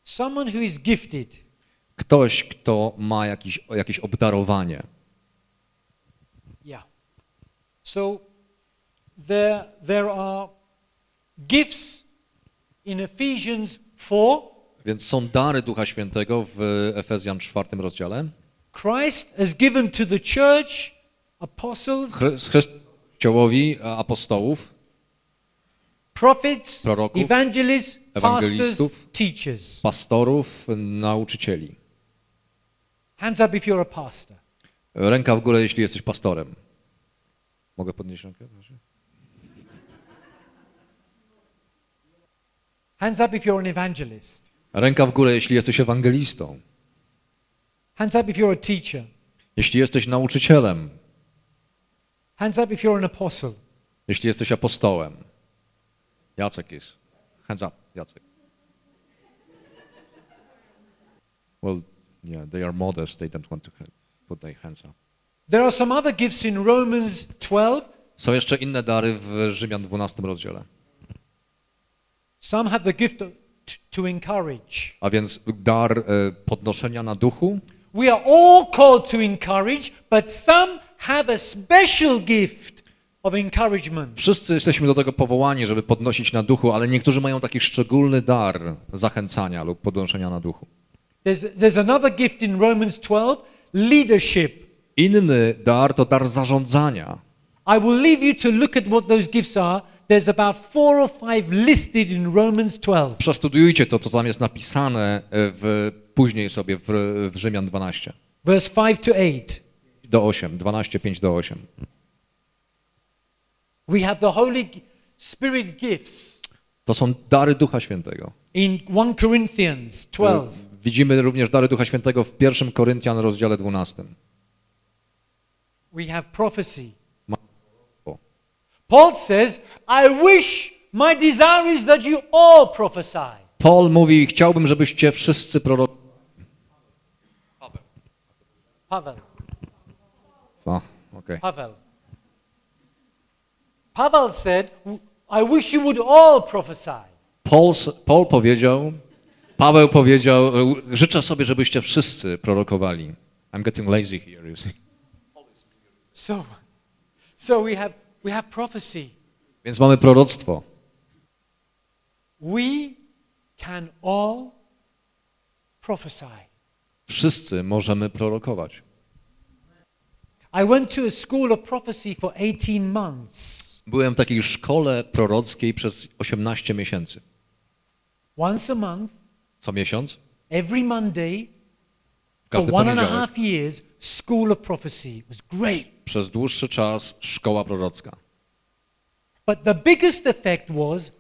S1: someone who is gifted.
S2: ktoś, kto ma jakiś, jakieś obdarowanie.
S1: Yeah. So there, there are gifts in Ephesians 4.
S2: Więc są dary Ducha Świętego w Efezjan 4 rozdziale.
S1: Christ has given to the church apostles,
S2: Chry- Chrystusowi apostołów,
S1: prophets,
S2: Proroków,
S1: evangelists, pastors, teachers.
S2: pastorów, nauczycieli.
S1: Hands up if you're a pastor.
S2: Ręka w górę, jeśli jesteś pastorem. Mogę podnieść rękę? proszę?
S1: Hands up if you're an evangelist.
S2: Ręka w górę, jeśli jesteś ewangelistą.
S1: Hands up if you're a teacher.
S2: Jeśli jesteś nauczycielem.
S1: Hands up if you're an apostle.
S2: Jeśli jesteś apostołem. Jacek jest. Hands up, Jacek. Well, yeah, they are modest. They don't want to put their hands up.
S1: There are some other gifts in Romans 12.
S2: Są jeszcze inne dary w Rzymian 12 rozdziale.
S1: Some have the gift of, to encourage.
S2: A więc dar e, podnoszenia na duchu.
S1: We are all called to encourage, but some have a special gift of encouragement.
S2: Wszyscy jesteśmy do tego powołani, żeby podnosić na duchu, ale niektórzy mają taki szczególny dar zachęcania lub podnoszenia na duchu.
S1: There's, there's another gift in Romans 12 leadership.
S2: Inny dar to dar zarządzania.
S1: I will leave you to look at what those gifts are. There's about four or five listed in Romans 12.
S2: Przestudiujcie to, co tam jest napisane e, w, później sobie w, w Rzymian 12
S1: Verse 5 to 8.
S2: do 8, 12, 5 do 8.
S1: We have the Holy Spirit gifts
S2: To są dary Ducha Świętego.
S1: in 1 Corinthians 12.
S2: Widzimy również dary Ducha Świętego w 1 Koryntian rozdziale 12.
S1: We have prophecy. Paul says, I wish, my desire is that you all prophesy.
S2: Paul mówi, chciałbym, żebyście wszyscy prorokowali.
S1: Pavel.
S2: O, okej.
S1: Pavel. Pavel said, I wish you would all prophesy.
S2: Paul, Paul powiedział, Paweł powiedział, życzę sobie, żebyście wszyscy prorokowali. I'm getting lazy here, you see.
S1: So, so we have we have prophecy.
S2: Więc mamy proroctwo.
S1: We can all prophesy.
S2: Wszyscy możemy prorokować.
S1: I went to a school of prophecy for 18 months.
S2: Byłem w takiej szkole prorockiej przez 18 miesięcy.
S1: Once a month,
S2: Co miesiąc,
S1: every Monday, for
S2: każdy
S1: one and a half years, school of prophecy. Was great.
S2: przez dłuższy czas szkoła prorocka.
S1: But the biggest effect was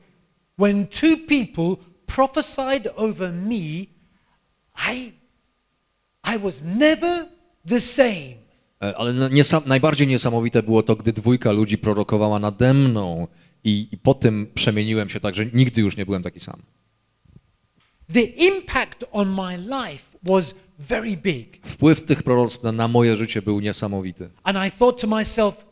S1: when two people prophesied over me, I, I was never the same.
S2: E, Ale no, niesam, najbardziej niesamowite było to, gdy dwójka ludzi prorokowała nade mną i, i po tym przemieniłem się tak, że nigdy już nie byłem taki sam.
S1: The impact on my life was very big.
S2: Wpływ tych proroctw na, na moje życie był niesamowity.
S1: And I thought to myself,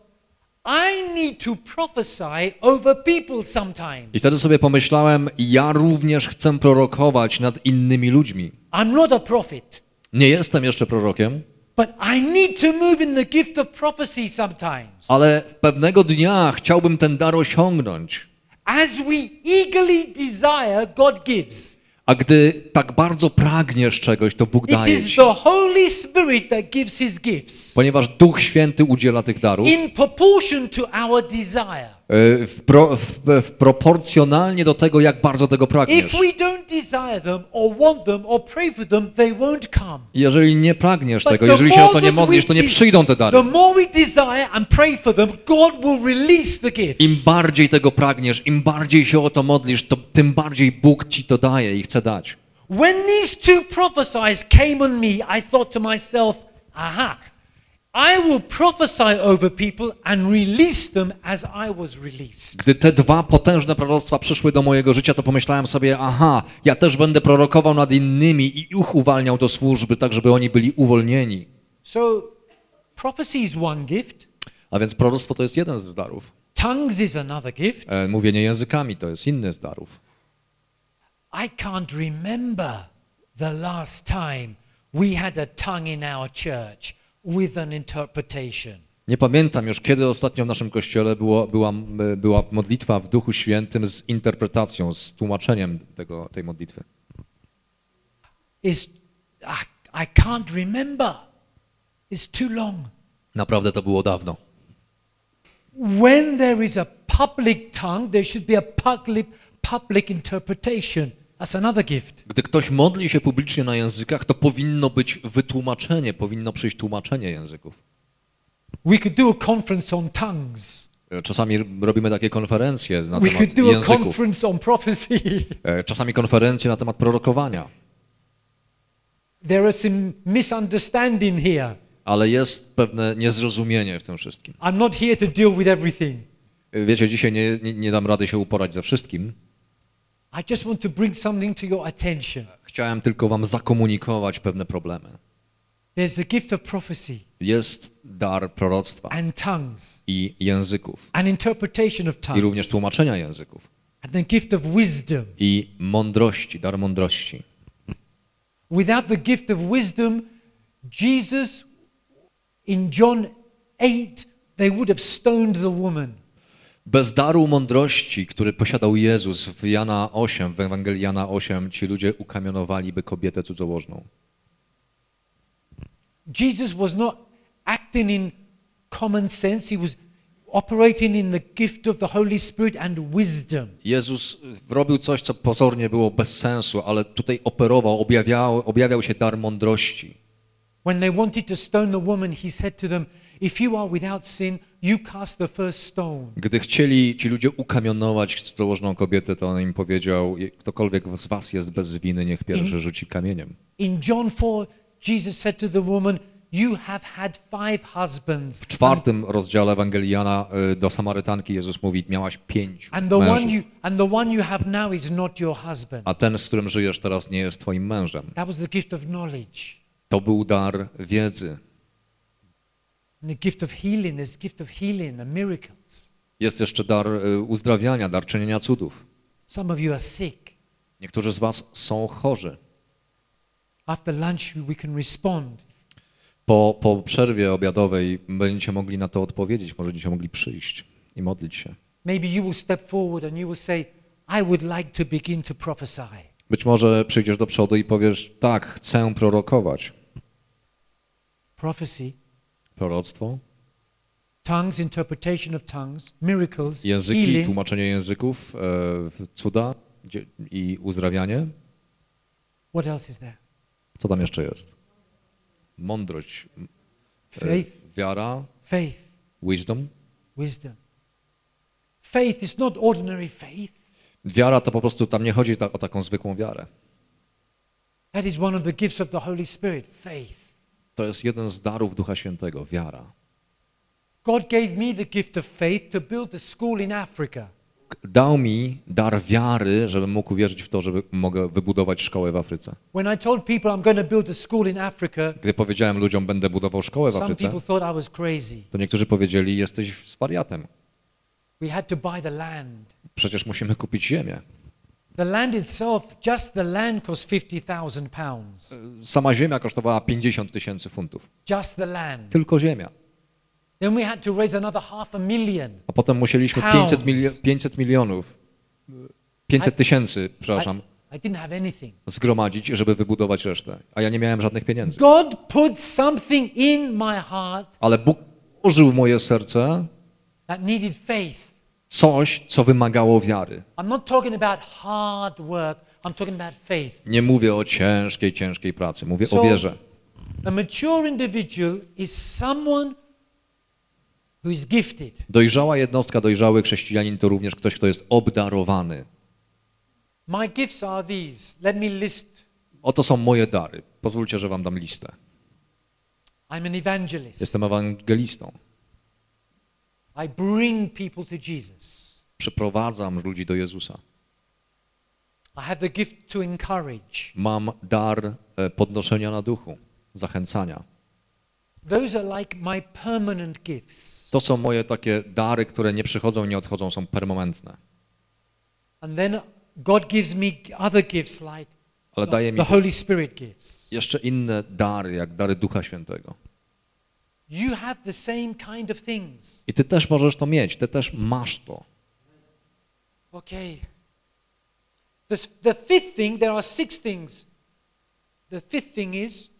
S1: I need to prophesy over people sometimes.
S2: I wtedy sobie pomyślałem, ja również chcę prorokować nad innymi ludźmi.
S1: I'm not a prophet,
S2: Nie jestem jeszcze prorokiem,
S1: but I need to move in the gift of prophecy sometimes.
S2: ale pewnego dnia chciałbym ten dar osiągnąć.
S1: As we eagerly desire, God gives.
S2: A gdy tak bardzo pragniesz czegoś, to Bóg
S1: It
S2: daje
S1: is
S2: ci.
S1: the Holy Spirit that gives his gifts
S2: Ponieważ Duch Święty udziela tych darów
S1: in proportion to our desire.
S2: e, w, pro, w, w, proporcjonalnie do tego, jak bardzo tego pragniesz.
S1: If we don't
S2: Jeżeli nie pragniesz tego, jeżeli się o to nie modlisz, to nie przyjdą te dary. Im bardziej tego pragniesz, im bardziej się o to modlisz, to tym bardziej Bóg ci to daje i chce dać.
S1: When these two prophesies came on me, I thought to myself, aha,
S2: Gdy te dwa potężne proroctwa przyszły do mojego życia, to pomyślałem sobie, aha, ja też będę prorokował nad innymi i ich uwalniał do służby, tak żeby oni byli uwolnieni.
S1: So, prophecy is one gift,
S2: A więc proroctwo to jest jeden z darów.
S1: tongues is another gift.
S2: E, Mówienie językami to jest inny z darów.
S1: I can't remember the last time we had a tongue in our church with an interpretation.
S2: Nie pamiętam już, kiedy ostatnio w naszym kościele było, była, była modlitwa w Duchu Świętym z interpretacją, z tłumaczeniem tego, tej modlitwy.
S1: It's, I, I can't remember. It's too long.
S2: Naprawdę to było dawno.
S1: When there is a public tongue, there should be a public, public interpretation.
S2: Gdy ktoś modli się publicznie na językach, to powinno być wytłumaczenie, powinno przyjść tłumaczenie języków.
S1: We could do a conference on tongues.
S2: E, Czasami robimy takie konferencje na
S1: We
S2: temat języków.
S1: conference on prophecy.
S2: E, Czasami konferencje na temat prorokowania.
S1: there are some misunderstanding here.
S2: Ale jest pewne niezrozumienie w tym wszystkim.
S1: I'm not here to deal with everything.
S2: E, Wiecie, dzisiaj nie, nie, nie dam rady się uporać ze wszystkim.
S1: I just want to bring something to your attention.
S2: Chciałem tylko wam zakomunikować pewne problemy.
S1: There's the gift of prophecy
S2: Jest dar proroctwa
S1: and tongues
S2: i języków,
S1: and interpretation of
S2: i również
S1: tongues
S2: tłumaczenia języków,
S1: and the gift of wisdom.
S2: i mądrości, dar mądrości.
S1: Without the gift of wisdom, Jesus in John 8, they would have stoned the woman.
S2: Bez daru mądrości, który posiadał Jezus w Jana 8, w Ewangelii Jana 8, ci ludzie ukamionowaliby kobietę cudzołożną.
S1: Jesus was not acting in common sense, he was operating in the gift of the Holy Spirit and wisdom.
S2: Jezus robił coś, co pozornie było bez sensu, ale tutaj operował, objawiał, objawiał się dar mądrości.
S1: When they wanted to stone the woman, he said to them, If you are without sin, you cast the first stone.
S2: Gdy chcieli ci ludzie ukamionować cudzołożną kobietę, to on im powiedział, ktokolwiek z was jest bez winy, niech pierwszy rzuci kamieniem.
S1: In John 4, Jesus said to the woman, You have had five husbands.
S2: W czwartym rozdziale Ewangelii Jana y, do Samarytanki Jezus mówi, miałaś pięciu
S1: And the, one
S2: mężów,
S1: you, and the one you have now is not your husband.
S2: a ten, z którym żyjesz teraz, nie jest twoim mężem.
S1: That was the gift of knowledge.
S2: To był dar wiedzy.
S1: And the gift of healing, there's gift of healing and miracles.
S2: Jest jeszcze dar y, uzdrawiania, dar czynienia cudów.
S1: Some of you are sick.
S2: Niektórzy z was są chorzy.
S1: After lunch, we can respond.
S2: Po, po przerwie obiadowej będziecie mogli na to odpowiedzieć, możecie mogli przyjść i modlić się.
S1: Maybe you will step forward and you will say, I would like to begin to prophesy.
S2: Być może przyjdziesz do przodu i powiesz, tak, chcę prorokować.
S1: Prophecy,
S2: Proroctwo,
S1: tongues, interpretation of tongues, miracles,
S2: języki,
S1: healing,
S2: tłumaczenie języków, e, cuda dzie- i uzdrawianie.
S1: What else is there?
S2: Co tam jeszcze jest? Mądrość, e,
S1: Faith,
S2: wiara,
S1: faith,
S2: wisdom.
S1: wisdom. Faith is not ordinary faith.
S2: Wiara to po prostu, tam nie chodzi ta, o taką zwykłą wiarę.
S1: That is one of the gifts of the Holy Spirit, faith.
S2: To jest jeden z darów Ducha Świętego, wiara.
S1: God gave me the gift of faith to build a school in Africa.
S2: Dał mi dar wiary, żebym mógł wierzyć w to, że mogę wybudować szkołę w Afryce.
S1: When I told people I'm going to build a school in Africa,
S2: Gdy powiedziałem ludziom, będę budował szkołę w
S1: some
S2: Afryce,
S1: people thought I was crazy.
S2: to niektórzy powiedzieli, jesteś wariatem.
S1: We had to buy the land.
S2: Przecież musimy kupić ziemię.
S1: The land itself, just the land cost 50,000 pounds.
S2: Sama ziemia kosztowała 50 tysięcy funtów.
S1: Just the land.
S2: Tylko ziemia.
S1: Then we had to raise another half a million.
S2: A potem musieliśmy
S1: Pounds.
S2: 500, milio- 500 milionów, 500 tysięcy, przepraszam,
S1: I didn't have anything.
S2: zgromadzić, żeby wybudować resztę. A ja nie miałem żadnych pieniędzy.
S1: God put something in my heart
S2: Ale Bóg użył w moje serce
S1: that needed faith.
S2: Coś, co wymagało wiary. Nie mówię o ciężkiej, ciężkiej pracy, mówię
S1: So-
S2: o wierze.
S1: A mature individual is someone who is gifted.
S2: Dojrzała jednostka, dojrzały chrześcijanin to również ktoś, kto jest obdarowany.
S1: My gifts are these. Let me list.
S2: Oto są moje dary. Pozwólcie, że wam dam listę.
S1: I'm an evangelist.
S2: Jestem ewangelistą.
S1: I bring people to Jesus.
S2: Przeprowadzam ludzi do Jezusa.
S1: I have the gift to encourage.
S2: Mam dar e, podnoszenia na duchu, zachęcania.
S1: Those are like my permanent gifts.
S2: To są moje takie dary, które nie przychodzą, nie odchodzą, są permanentne.
S1: And then God gives me other gifts like
S2: Ale daje mi jeszcze inne dary, jak dary Ducha Świętego.
S1: You have the same kind of things.
S2: I ty też możesz to mieć, ty też masz to.
S1: Okay. The, the fifth thing, there are six things. The fifth thing is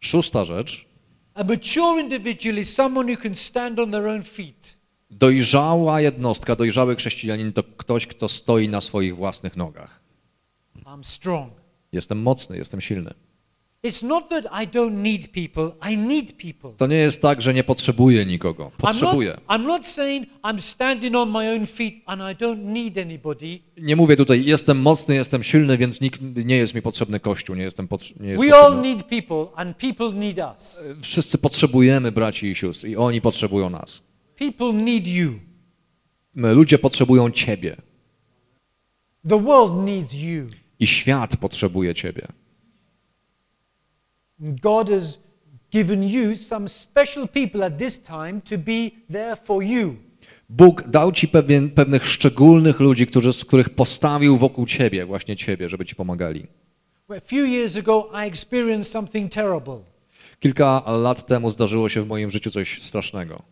S2: Szósta rzecz.
S1: a mature individual is someone who can stand on their own feet.
S2: Dojrzała jednostka, dojrzały chrześcijanin to ktoś, kto stoi na swoich własnych nogach.
S1: I'm strong.
S2: Jestem mocny, jestem silny. To nie jest tak, że nie potrzebuję nikogo. Potrzebuję.
S1: I'm not saying I'm standing on my own feet and I don't need anybody.
S2: Nie mówię tutaj, jestem mocny, jestem silny, więc nikt nie jest mi potrzebny Kościół, nie jestem nie jest
S1: We all
S2: potrzebny.
S1: need people and people need us.
S2: Wszyscy potrzebujemy braci i sióstr i oni potrzebują nas.
S1: People need you.
S2: My, ludzie potrzebują Ciebie
S1: The world needs you.
S2: i świat potrzebuje Ciebie.
S1: God has given you some special people at this time to be there for you.
S2: Bóg dał Ci pewien, pewnych szczególnych ludzi, którzy, z których postawił wokół Ciebie, właśnie Ciebie, żeby Ci pomagali.
S1: A few years ago, I experienced something terrible.
S2: Kilka lat temu zdarzyło się w moim życiu coś strasznego.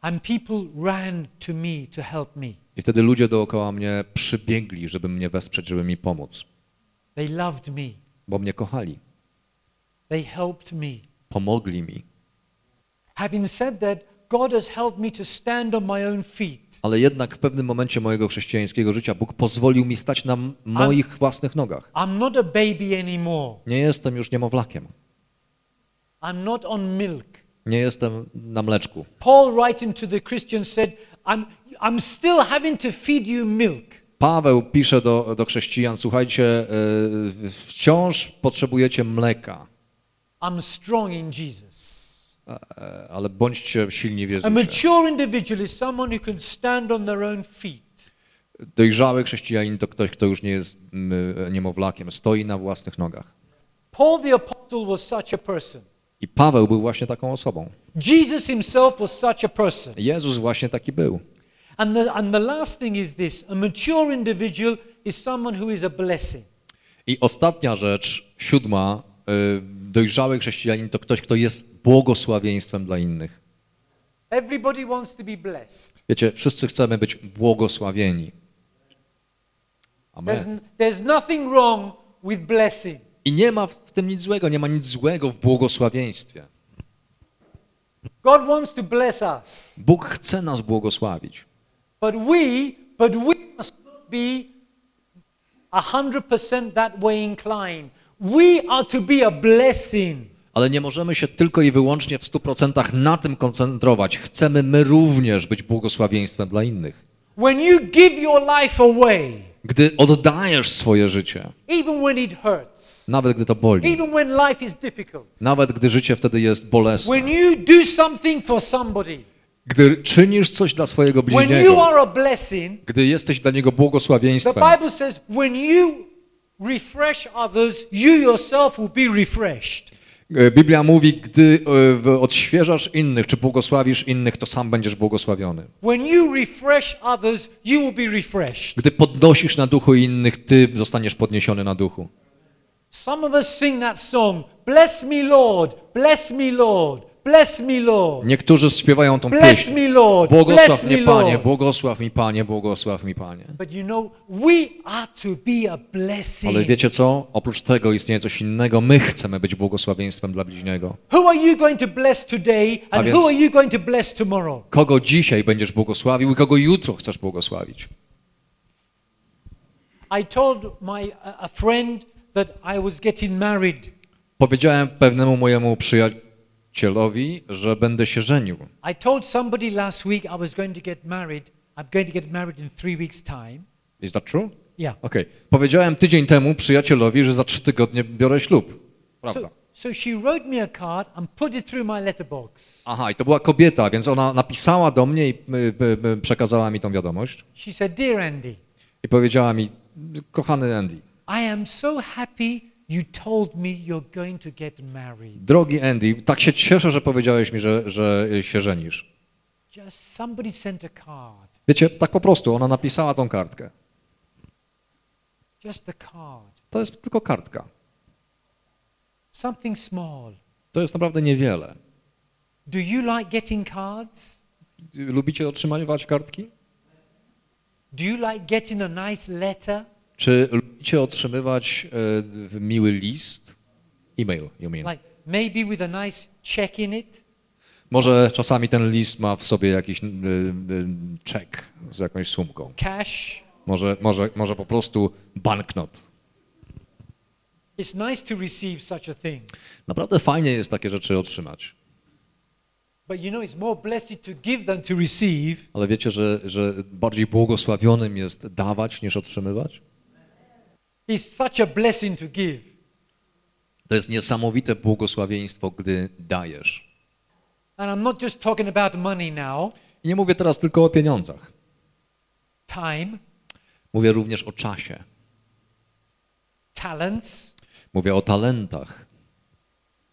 S1: And people ran to me to help me.
S2: I wtedy ludzie dookoła mnie przybiegli, żeby mnie wesprzeć, żeby mi pomóc,
S1: They loved me.
S2: bo mnie kochali,
S1: They helped me.
S2: pomogli mi.
S1: Having said that, God has helped me to stand on my own feet.
S2: Ale jednak w pewnym momencie mojego chrześcijańskiego życia Bóg pozwolił mi stać na moich własnych nogach.
S1: I'm not a baby anymore.
S2: Nie jestem już niemowlakiem.
S1: I'm not on milk.
S2: Nie jestem na mleczku.
S1: Paul, writing to the Christians, said, I'm, I'm still having to feed you milk.
S2: Paweł pisze do, do chrześcijan, słuchajcie, y, wciąż potrzebujecie mleka,
S1: I'm strong in Jesus.
S2: e, ale bądźcie silni w
S1: A
S2: Jezusie.
S1: mature individual is someone who can stand on their own feet.
S2: Dojrzały chrześcijanin to ktoś, kto już nie jest niemowlakiem, stoi na własnych nogach.
S1: Paul the apostle was such a person.
S2: I Paweł był właśnie taką osobą.
S1: Jesus himself was such a person.
S2: Jezus właśnie taki był.
S1: And the, and the last thing is this a mature individual is someone who is a blessing.
S2: I ostatnia rzecz, siódma, dojrzały chrześcijanin to ktoś, kto jest błogosławieństwem dla innych.
S1: Everybody wants to be blessed.
S2: Wiecie, wszyscy chcemy być błogosławieni.
S1: There's,
S2: Amen.
S1: n- there's nothing wrong with blessing.
S2: I nie ma w tym nic złego, nie ma nic złego w błogosławieństwie.
S1: God wants to bless us.
S2: Bóg chce nas błogosławić.
S1: But we, but we must be 100% that way inclined. We are to be a blessing.
S2: Ale nie możemy się tylko i wyłącznie w 100% na tym koncentrować. Chcemy my również być błogosławieństwem dla innych.
S1: When you give your life away,
S2: Gdy oddajesz swoje życie,
S1: even when it hurts,
S2: nawet gdy to boli,
S1: even when life is difficult,
S2: nawet gdy życie wtedy jest bolesne,
S1: when you do something for somebody,
S2: gdy czynisz coś dla swojego
S1: when you
S2: bliźniego,
S1: are a blessing,
S2: gdy jesteś dla niego
S1: the
S2: błogosławieństwem,
S1: Bible says when you refresh others, you yourself will be refreshed.
S2: E, Biblia mówi, gdy e, odświeżasz innych, czy błogosławisz innych, to sam będziesz błogosławiony.
S1: When you refresh others, you will be refreshed.
S2: Gdy podnosisz na duchu innych, ty zostaniesz podniesiony na duchu.
S1: Some of us sing that song, Bless me, Lord, bless me, Lord, bless me, Lord,
S2: Niektórzy śpiewają tą
S1: bless
S2: pieśń.
S1: me, Lord,
S2: Błogosław mnie, Panie, błogosław mi, Panie, błogosław mi, Panie.
S1: But you know, we are to be a blessing.
S2: Ale wiecie co? Oprócz tego istnieje coś innego. My chcemy być błogosławieństwem dla bliźniego.
S1: Who are you going to bless today and
S2: więc-
S1: who are you going to bless tomorrow?
S2: Kogo dzisiaj będziesz błogosławił i kogo jutro chcesz błogosławić?
S1: I told my a friend that I was getting married.
S2: Powiedziałem pewnemu mojemu przyjacielowi, że będę się żenił.
S1: I told somebody last week I was going to get married. I'm going to get married in three weeks' time.
S2: Is that true?
S1: Yeah.
S2: Okej. Powiedziałem tydzień temu przyjacielowi, że za trzy tygodnie biorę ślub. Prawda.
S1: So, so she wrote me a card and put it through my letterbox.
S2: Aha, i to była kobieta, więc ona napisała do mnie i y, y, y, przekazała mi tą wiadomość.
S1: She said, Dear Andy,
S2: I powiedziała mi, kochany Andy,
S1: I am so happy you told me you're going to get married.
S2: drogi Andy, tak się cieszę, że powiedziałeś mi, że, że się żenisz.
S1: Just somebody sent a card.
S2: Wiecie, tak po prostu, ona napisała tą kartkę.
S1: Just a card.
S2: To jest tylko kartka.
S1: Something small.
S2: To jest naprawdę niewiele.
S1: Do you like getting cards?
S2: Lubicie otrzymywać kartki?
S1: Do you like getting a nice letter?
S2: Czy lubicie otrzymywać e, miły list? E-mail, you mean.
S1: Like maybe with a nice check in it?
S2: Może czasami ten list ma w sobie jakiś y, y, czek z jakąś sumką.
S1: Cash?
S2: Może, może, może po prostu banknot.
S1: It's nice to receive such a thing.
S2: Naprawdę fajnie jest takie rzeczy otrzymać.
S1: But you know, it's more blessed to give than to receive.
S2: Ale wiecie, że, że bardziej błogosławionym jest dawać niż otrzymywać?
S1: It's such a blessing to give.
S2: To jest niesamowite błogosławieństwo, gdy dajesz.
S1: And I'm not just talking about money now,
S2: I nie mówię teraz tylko o pieniądzach.
S1: time,
S2: Mówię również o czasie.
S1: talents,
S2: Mówię o talentach.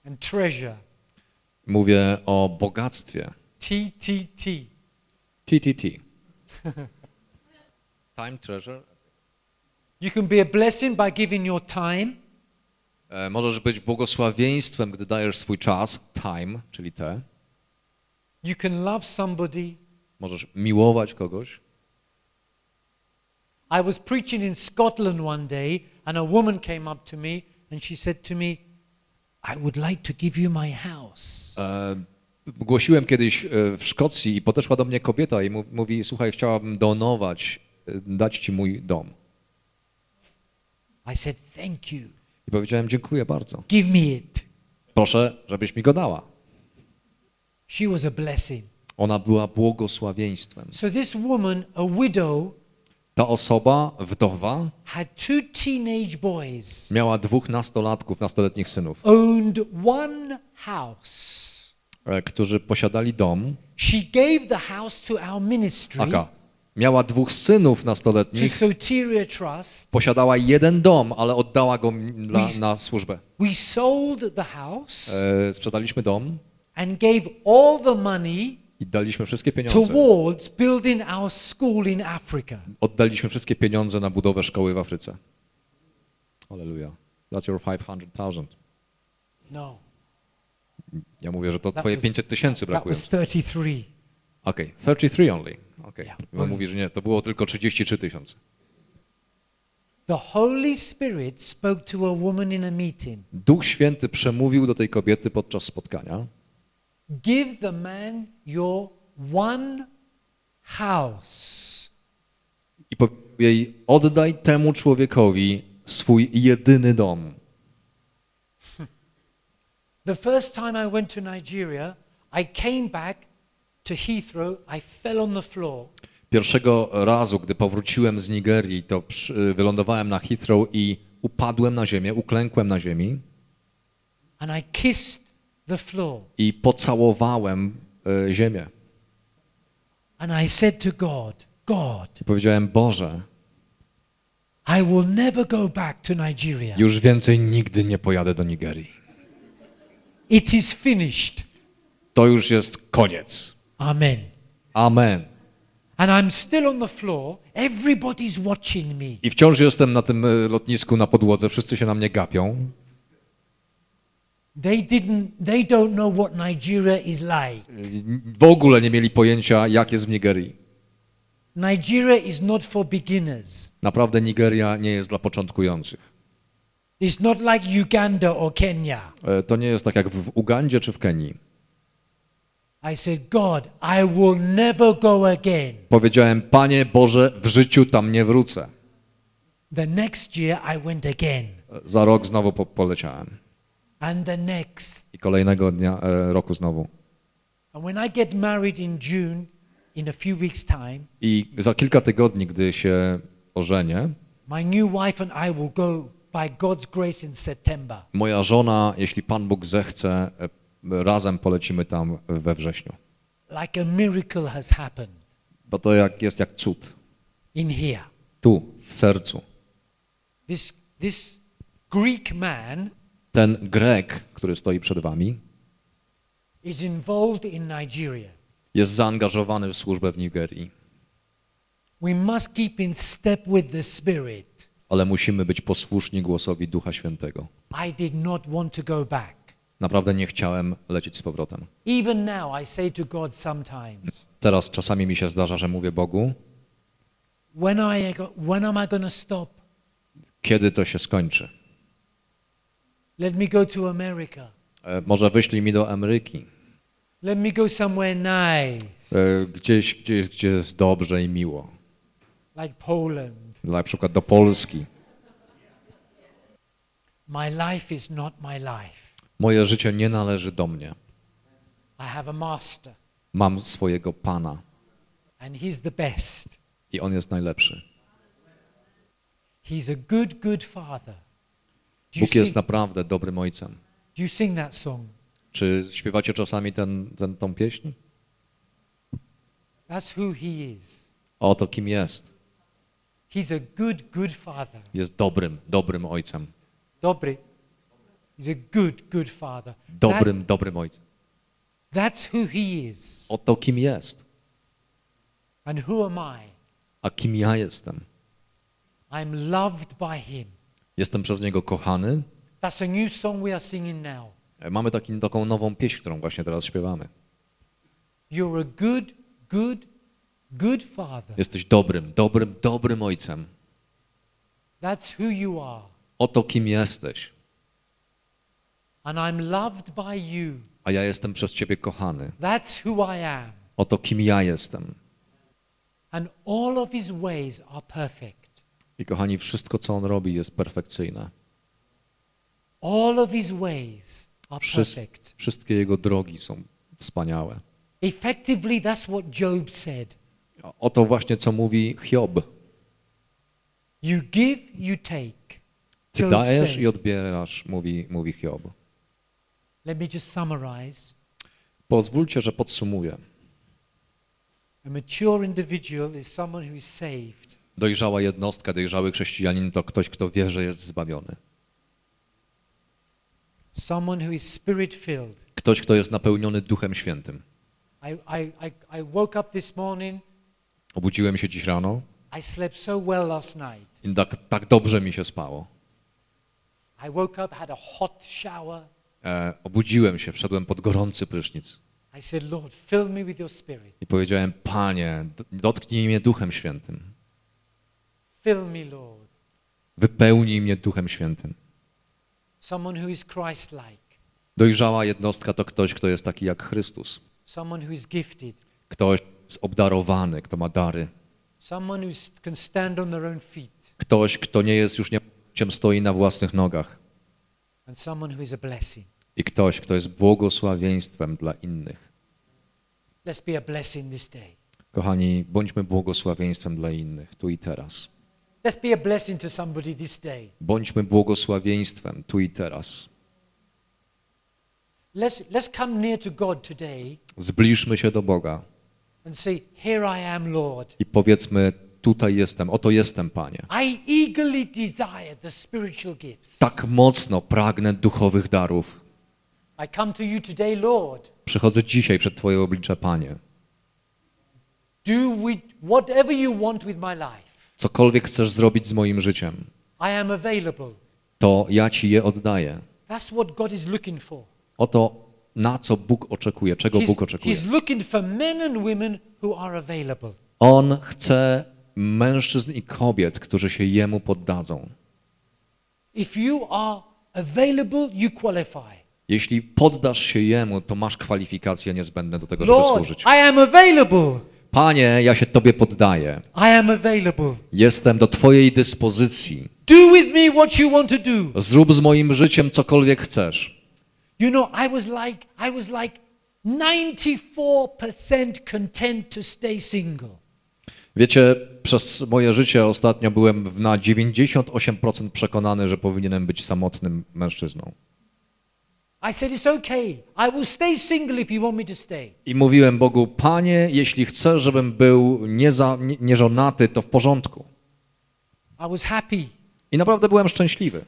S1: and treasure.
S2: Mówię o bogactwie.
S1: TTT.
S2: TTT. Time treasure.
S1: You can be a blessing by giving your time.
S2: E, Możesz być błogosławieństwem, gdy dajesz swój czas, time, czyli te.
S1: You can love somebody.
S2: Możesz miłować kogoś.
S1: I was preaching in Scotland one day, and a woman came up to me and she said to me, I would like to give you my house.
S2: E, Głosiłem kiedyś e, w Szkocji i podeszła do mnie kobieta i mówi, słuchaj, chciałabym donować, e, dać ci mój dom.
S1: I said, Thank you.
S2: I powiedziałem, dziękuję bardzo.
S1: Give me it.
S2: Proszę, żebyś mi go dała.
S1: She was a blessing.
S2: Ona była błogosławieństwem.
S1: So this woman, a widow,
S2: Ta osoba, wdowa,
S1: had two teenage boys,
S2: miała dwóch nastolatków, nastoletnich synów,
S1: owned one house.
S2: e, którzy posiadali dom.
S1: She gave the house to our ministry,
S2: Aka. Miała dwóch synów
S1: to
S2: nastoletnich, posiadała jeden dom, ale oddała go dla, na służbę. E, sprzedaliśmy dom
S1: and gave all the money
S2: I daliśmy wszystkie pieniądze.
S1: towards building our school in Africa.
S2: Oddaliśmy wszystkie pieniądze na budowę szkoły w Afryce. Hallelujah. That's your 500,000.
S1: No,
S2: Ja mówię, że to
S1: That
S2: twoje
S1: was-
S2: 500 tysięcy
S1: that
S2: brakuje.
S1: was 33.
S2: Okej, 33 only. Okej. Okay. mówi, że nie, to było tylko 33 tysiące.
S1: The Holy Spirit spoke to a woman in a meeting.
S2: Duch Święty przemówił do tej kobiety podczas spotkania.
S1: Give the man your one house.
S2: I powiedział jej, oddaj temu człowiekowi swój jedyny dom.
S1: The first time I went to Nigeria, I came back to Heathrow, I fell on the floor.
S2: Pierwszego razu, gdy powróciłem z Nigerii, to przy, wylądowałem na Heathrow i upadłem na ziemię, uklękłem na ziemi
S1: and I kissed the floor.
S2: i pocałowałem e, ziemię.
S1: And I said to God, God,
S2: I powiedziałem, Boże,
S1: I will never go back to Nigeria.
S2: już więcej nigdy nie pojadę do Nigerii.
S1: It is finished.
S2: To już jest koniec.
S1: Amen.
S2: Amen.
S1: And I'm still on the floor. Everybody's watching me.
S2: I wciąż jestem na tym e, lotnisku na podłodze, wszyscy się na mnie gapią.
S1: They didn't they don't know what Nigeria is like.
S2: W ogóle nie mieli pojęcia, jak jest w Nigerii.
S1: Nigeria is not for beginners.
S2: Naprawdę Nigeria nie jest dla początkujących.
S1: It's not like Uganda or Kenya.
S2: E, To nie jest tak jak w Ugandzie czy w Kenii.
S1: I said, God, I will never go again.
S2: Powiedziałem, Panie Boże, w życiu tam nie wrócę.
S1: The next year I went again.
S2: Za rok znowu po poleciałem.
S1: And the next.
S2: I kolejnego dnia, e, roku znowu.
S1: And when I get married in June, in a few weeks' time,
S2: I za kilka tygodni, gdy się ożenię,
S1: my new wife and I will go by God's grace in September.
S2: moja żona, jeśli Pan Bóg zechce, e, razem polecimy tam we wrześniu.
S1: Like a miracle has happened
S2: Bo to jak, jest jak cud.
S1: in here.
S2: Tu, w sercu.
S1: This, this Greek man
S2: Ten Grek, który stoi przed wami,
S1: is involved in Nigeria.
S2: jest zaangażowany w służbę w Nigerii.
S1: We must keep in step with the Spirit.
S2: Ale musimy być posłuszni głosowi Ducha Świętego.
S1: I did not want to go back.
S2: Naprawdę nie chciałem lecieć z powrotem.
S1: Even now, I say to God sometimes,
S2: Teraz czasami mi się zdarza, że mówię Bogu,
S1: when, I, when am I to stop?
S2: kiedy to się skończy.
S1: Let me go to America.
S2: E, Może wyślij mi do Ameryki,
S1: Let me go somewhere nice,
S2: e, gdzieś, gdzieś, gdzie jest dobrze i miło.
S1: like Poland.
S2: Na przykład do Polski.
S1: My life is not my life.
S2: Moje życie nie należy do mnie. Mam swojego Pana i On jest najlepszy. Bóg jest naprawdę dobrym Ojcem. Czy śpiewacie czasami ten, ten, tą pieśń? Oto kim jest. Jest dobrym, dobrym Ojcem.
S1: Dobry. He's a good, good father.
S2: Dobrym, dobrym Ojcem.
S1: That, that's who he is.
S2: Oto kim jest.
S1: And who am I?
S2: A kim ja jestem?
S1: I'm loved by him.
S2: Jestem przez Niego kochany.
S1: That's a new song we are singing now.
S2: E, Mamy taki, taką nową pieśń, którą właśnie teraz śpiewamy.
S1: You're a good, good, good father.
S2: Jesteś dobrym, dobrym, dobrym Ojcem.
S1: That's who you are.
S2: Oto kim jesteś.
S1: And I'm loved by you.
S2: A ja jestem przez Ciebie kochany.
S1: That's who I am.
S2: Oto kim ja jestem.
S1: And all of his ways are perfect.
S2: I kochani, wszystko, co On robi, jest perfekcyjne.
S1: All of his ways are perfect.
S2: wszystkie Jego drogi są wspaniałe.
S1: Effectively, that's what Job said.
S2: Oto właśnie, co mówi Hiob.
S1: You give, you take.
S2: Ty dajesz i odbierasz, mówi, mówi Hiob.
S1: Let me just summarize.
S2: Pozwólcie, że podsumuję.
S1: A mature individual is someone who is saved.
S2: Dojrzała jednostka, dojrzały chrześcijanin to ktoś, kto wie, że jest zbawiony.
S1: Someone who is spirit filled.
S2: Ktoś, kto jest napełniony Duchem Świętym.
S1: I, I, I, I woke up this morning.
S2: Obudziłem się dziś rano
S1: I slept so well last night.
S2: i tak, tak dobrze mi się spało.
S1: I woke up, had a hot shower.
S2: E, obudziłem się, wszedłem pod gorący prysznic
S1: I
S2: powiedziałem, Panie, dotknij mnie Duchem Świętym. Wypełnij mnie Duchem Świętym. Dojrzała jednostka to ktoś, kto jest taki jak Chrystus. Ktoś jest obdarowany, kto ma dary. Ktoś, kto nie jest już niemowlęciem, stoi na własnych nogach.
S1: and someone who is a blessing.
S2: I ktoś, kto jest błogosławieństwem dla innych.
S1: Let's be a blessing this day.
S2: Kochani, bądźmy błogosławieństwem dla innych, tu i teraz.
S1: Let's be a blessing to somebody this day.
S2: Bądźmy błogosławieństwem tu i teraz.
S1: Let's, let's come near to God today
S2: Zbliżmy się do Boga
S1: and say, Here I am, Lord.
S2: i powiedzmy, tutaj jestem, oto jestem, Panie.
S1: I eagerly desire the spiritual gifts.
S2: Tak mocno pragnę duchowych darów. Przychodzę dzisiaj przed Twoje oblicze, Panie.
S1: Do with whatever you want with my life.
S2: Cokolwiek chcesz zrobić z moim życiem,
S1: I am available.
S2: to ja Ci je oddaję.
S1: That's what God is looking for.
S2: Oto na co Bóg oczekuje, czego Bóg oczekuje.
S1: he's looking for men and women who are available.
S2: On chce mężczyzn i kobiet, którzy się Jemu poddadzą.
S1: If you are available, you qualify.
S2: Jeśli poddasz się Jemu, to masz kwalifikacje niezbędne do tego, żeby
S1: Lord,
S2: służyć.
S1: I am available.
S2: Panie, ja się Tobie poddaję.
S1: I am available.
S2: Jestem do Twojej dyspozycji.
S1: Do with me what you want to do.
S2: Zrób z moim życiem cokolwiek chcesz.
S1: You know, I was like, I was like 94% content to stay single.
S2: Wiecie, przez moje życie ostatnio byłem na 98% przekonany, że powinienem być samotnym mężczyzną.
S1: I said, it's okay. I will stay single if you want me to stay.
S2: I mówiłem Bogu, Panie, jeśli chcesz, żebym był nieza, nie, nieżonaty, to w porządku.
S1: I was happy.
S2: I naprawdę byłem szczęśliwy.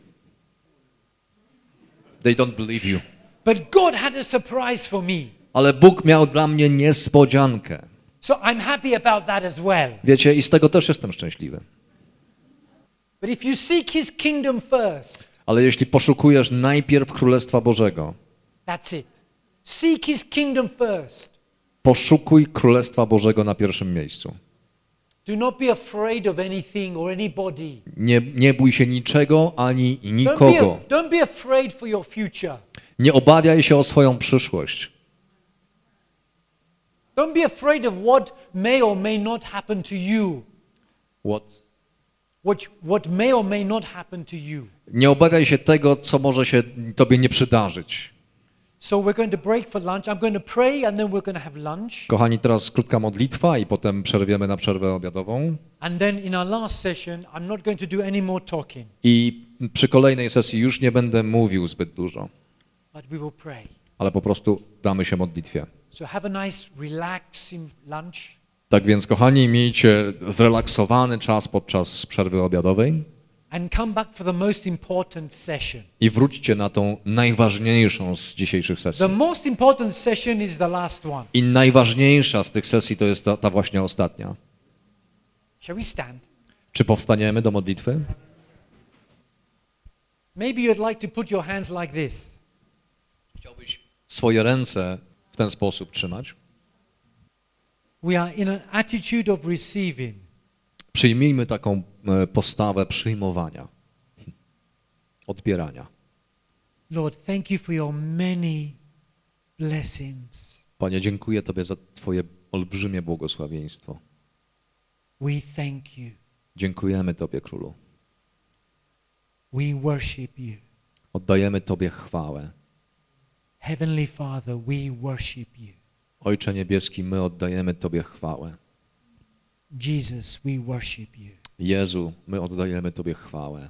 S2: They don't believe you.
S1: But God had a surprise for me.
S2: Ale Bóg miał dla mnie niespodziankę.
S1: So I'm happy about that as well.
S2: Wiecie, i z tego też jestem szczęśliwy.
S1: But if you seek his kingdom first,
S2: Ale jeśli poszukujesz najpierw Królestwa Bożego,
S1: that's it. Seek his kingdom first.
S2: poszukuj Królestwa Bożego na pierwszym miejscu.
S1: Do not be afraid of anything or anybody.
S2: Nie, nie bój się niczego ani
S1: Don't be,
S2: nikogo.
S1: don't be afraid for your future.
S2: Nie obawiaj się o swoją przyszłość.
S1: Don't be afraid of what may or may not happen to you.
S2: What? Nie obawiaj się tego, co może się tobie nie przydarzyć.
S1: So we're going to break for lunch. I'm going to pray and then we're going to have lunch.
S2: Kochani, teraz krótka modlitwa i potem przerwiemy na przerwę obiadową.
S1: And then in our last session, I'm not going to do any more talking,
S2: I przy kolejnej sesji już nie będę mówił zbyt dużo,
S1: but we will pray.
S2: ale po prostu damy się modlitwie.
S1: So have a nice, relaxing lunch.
S2: Tak więc, kochani, miejcie zrelaksowany czas podczas przerwy obiadowej i wróćcie na tą najważniejszą z dzisiejszych sesji. I najważniejsza z tych sesji to jest ta, ta właśnie ostatnia. Czy powstaniemy do modlitwy?
S1: Maybe you'd like to put your hands like this.
S2: Chciałbyś swoje ręce w ten sposób trzymać?
S1: We are in an attitude of receiving.
S2: Przyjmijmy taką e, postawę przyjmowania, odbierania.
S1: Lord, thank you for your many blessings.
S2: Panie, dziękuję Tobie za Twoje olbrzymie błogosławieństwo.
S1: We thank you.
S2: Dziękujemy Tobie, Królu.
S1: We worship you.
S2: Oddajemy Tobie chwałę.
S1: Heavenly Father, we worship you.
S2: Ojcze Niebieski, my oddajemy Tobie chwałę.
S1: Jesus, we worship you.
S2: Jezu, my oddajemy Tobie chwałę.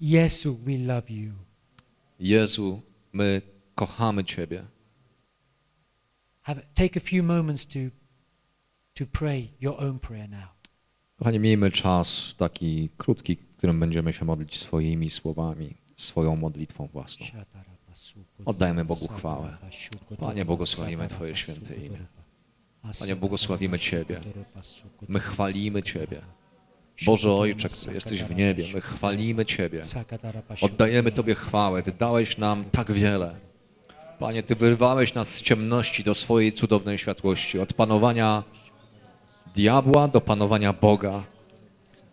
S1: Yesu, we love you.
S2: Jezu, my kochamy Ciebie.
S1: Have, take a few moments to, to pray your own prayer now.
S2: Kochani, miejmy czas taki krótki, w którym będziemy się modlić swoimi słowami, swoją modlitwą własną. Oddajemy Bogu chwałę. Panie, błogosławimy Twoje święte imię. Panie, błogosławimy Ciebie. My chwalimy Ciebie. Boże Ojcze, który jesteś w niebie, my chwalimy Ciebie. Oddajemy Tobie chwałę. Ty dałeś nam tak wiele. Panie, Ty wyrwałeś nas z ciemności do swojej cudownej światłości, od panowania diabła do panowania Boga.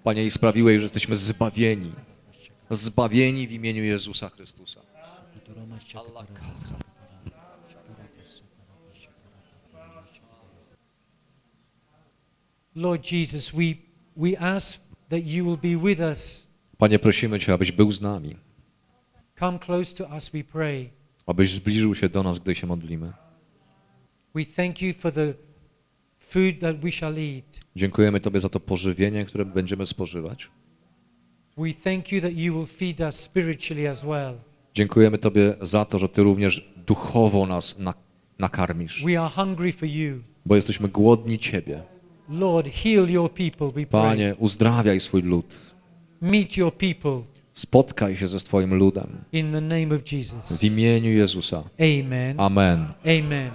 S2: Panie, i sprawiłeś, że jesteśmy zbawieni. Zbawieni w imieniu Jezusa Chrystusa.
S1: Lord Jesus, we, we ask that you will be with us.
S2: Panie, prosimy Cię, abyś był z nami,
S1: Come close to us, we pray.
S2: abyś zbliżył się do nas, gdy się modlimy.
S1: We thank you for the food that we shall eat.
S2: Dziękujemy Tobie za to pożywienie, które będziemy spożywać.
S1: We thank you that you will feed us spiritually as well.
S2: Dziękujemy Tobie za to, że Ty również duchowo nas na, nakarmisz,
S1: We are hungry for you.
S2: bo jesteśmy głodni Ciebie.
S1: Lord, heal your people, we pray.
S2: Panie, uzdrawiaj swój lud.
S1: Meet your people
S2: Spotkaj się ze swoim ludem
S1: in the name of Jesus.
S2: w imieniu Jezusa.
S1: Amen.
S2: Amen.
S1: Amen.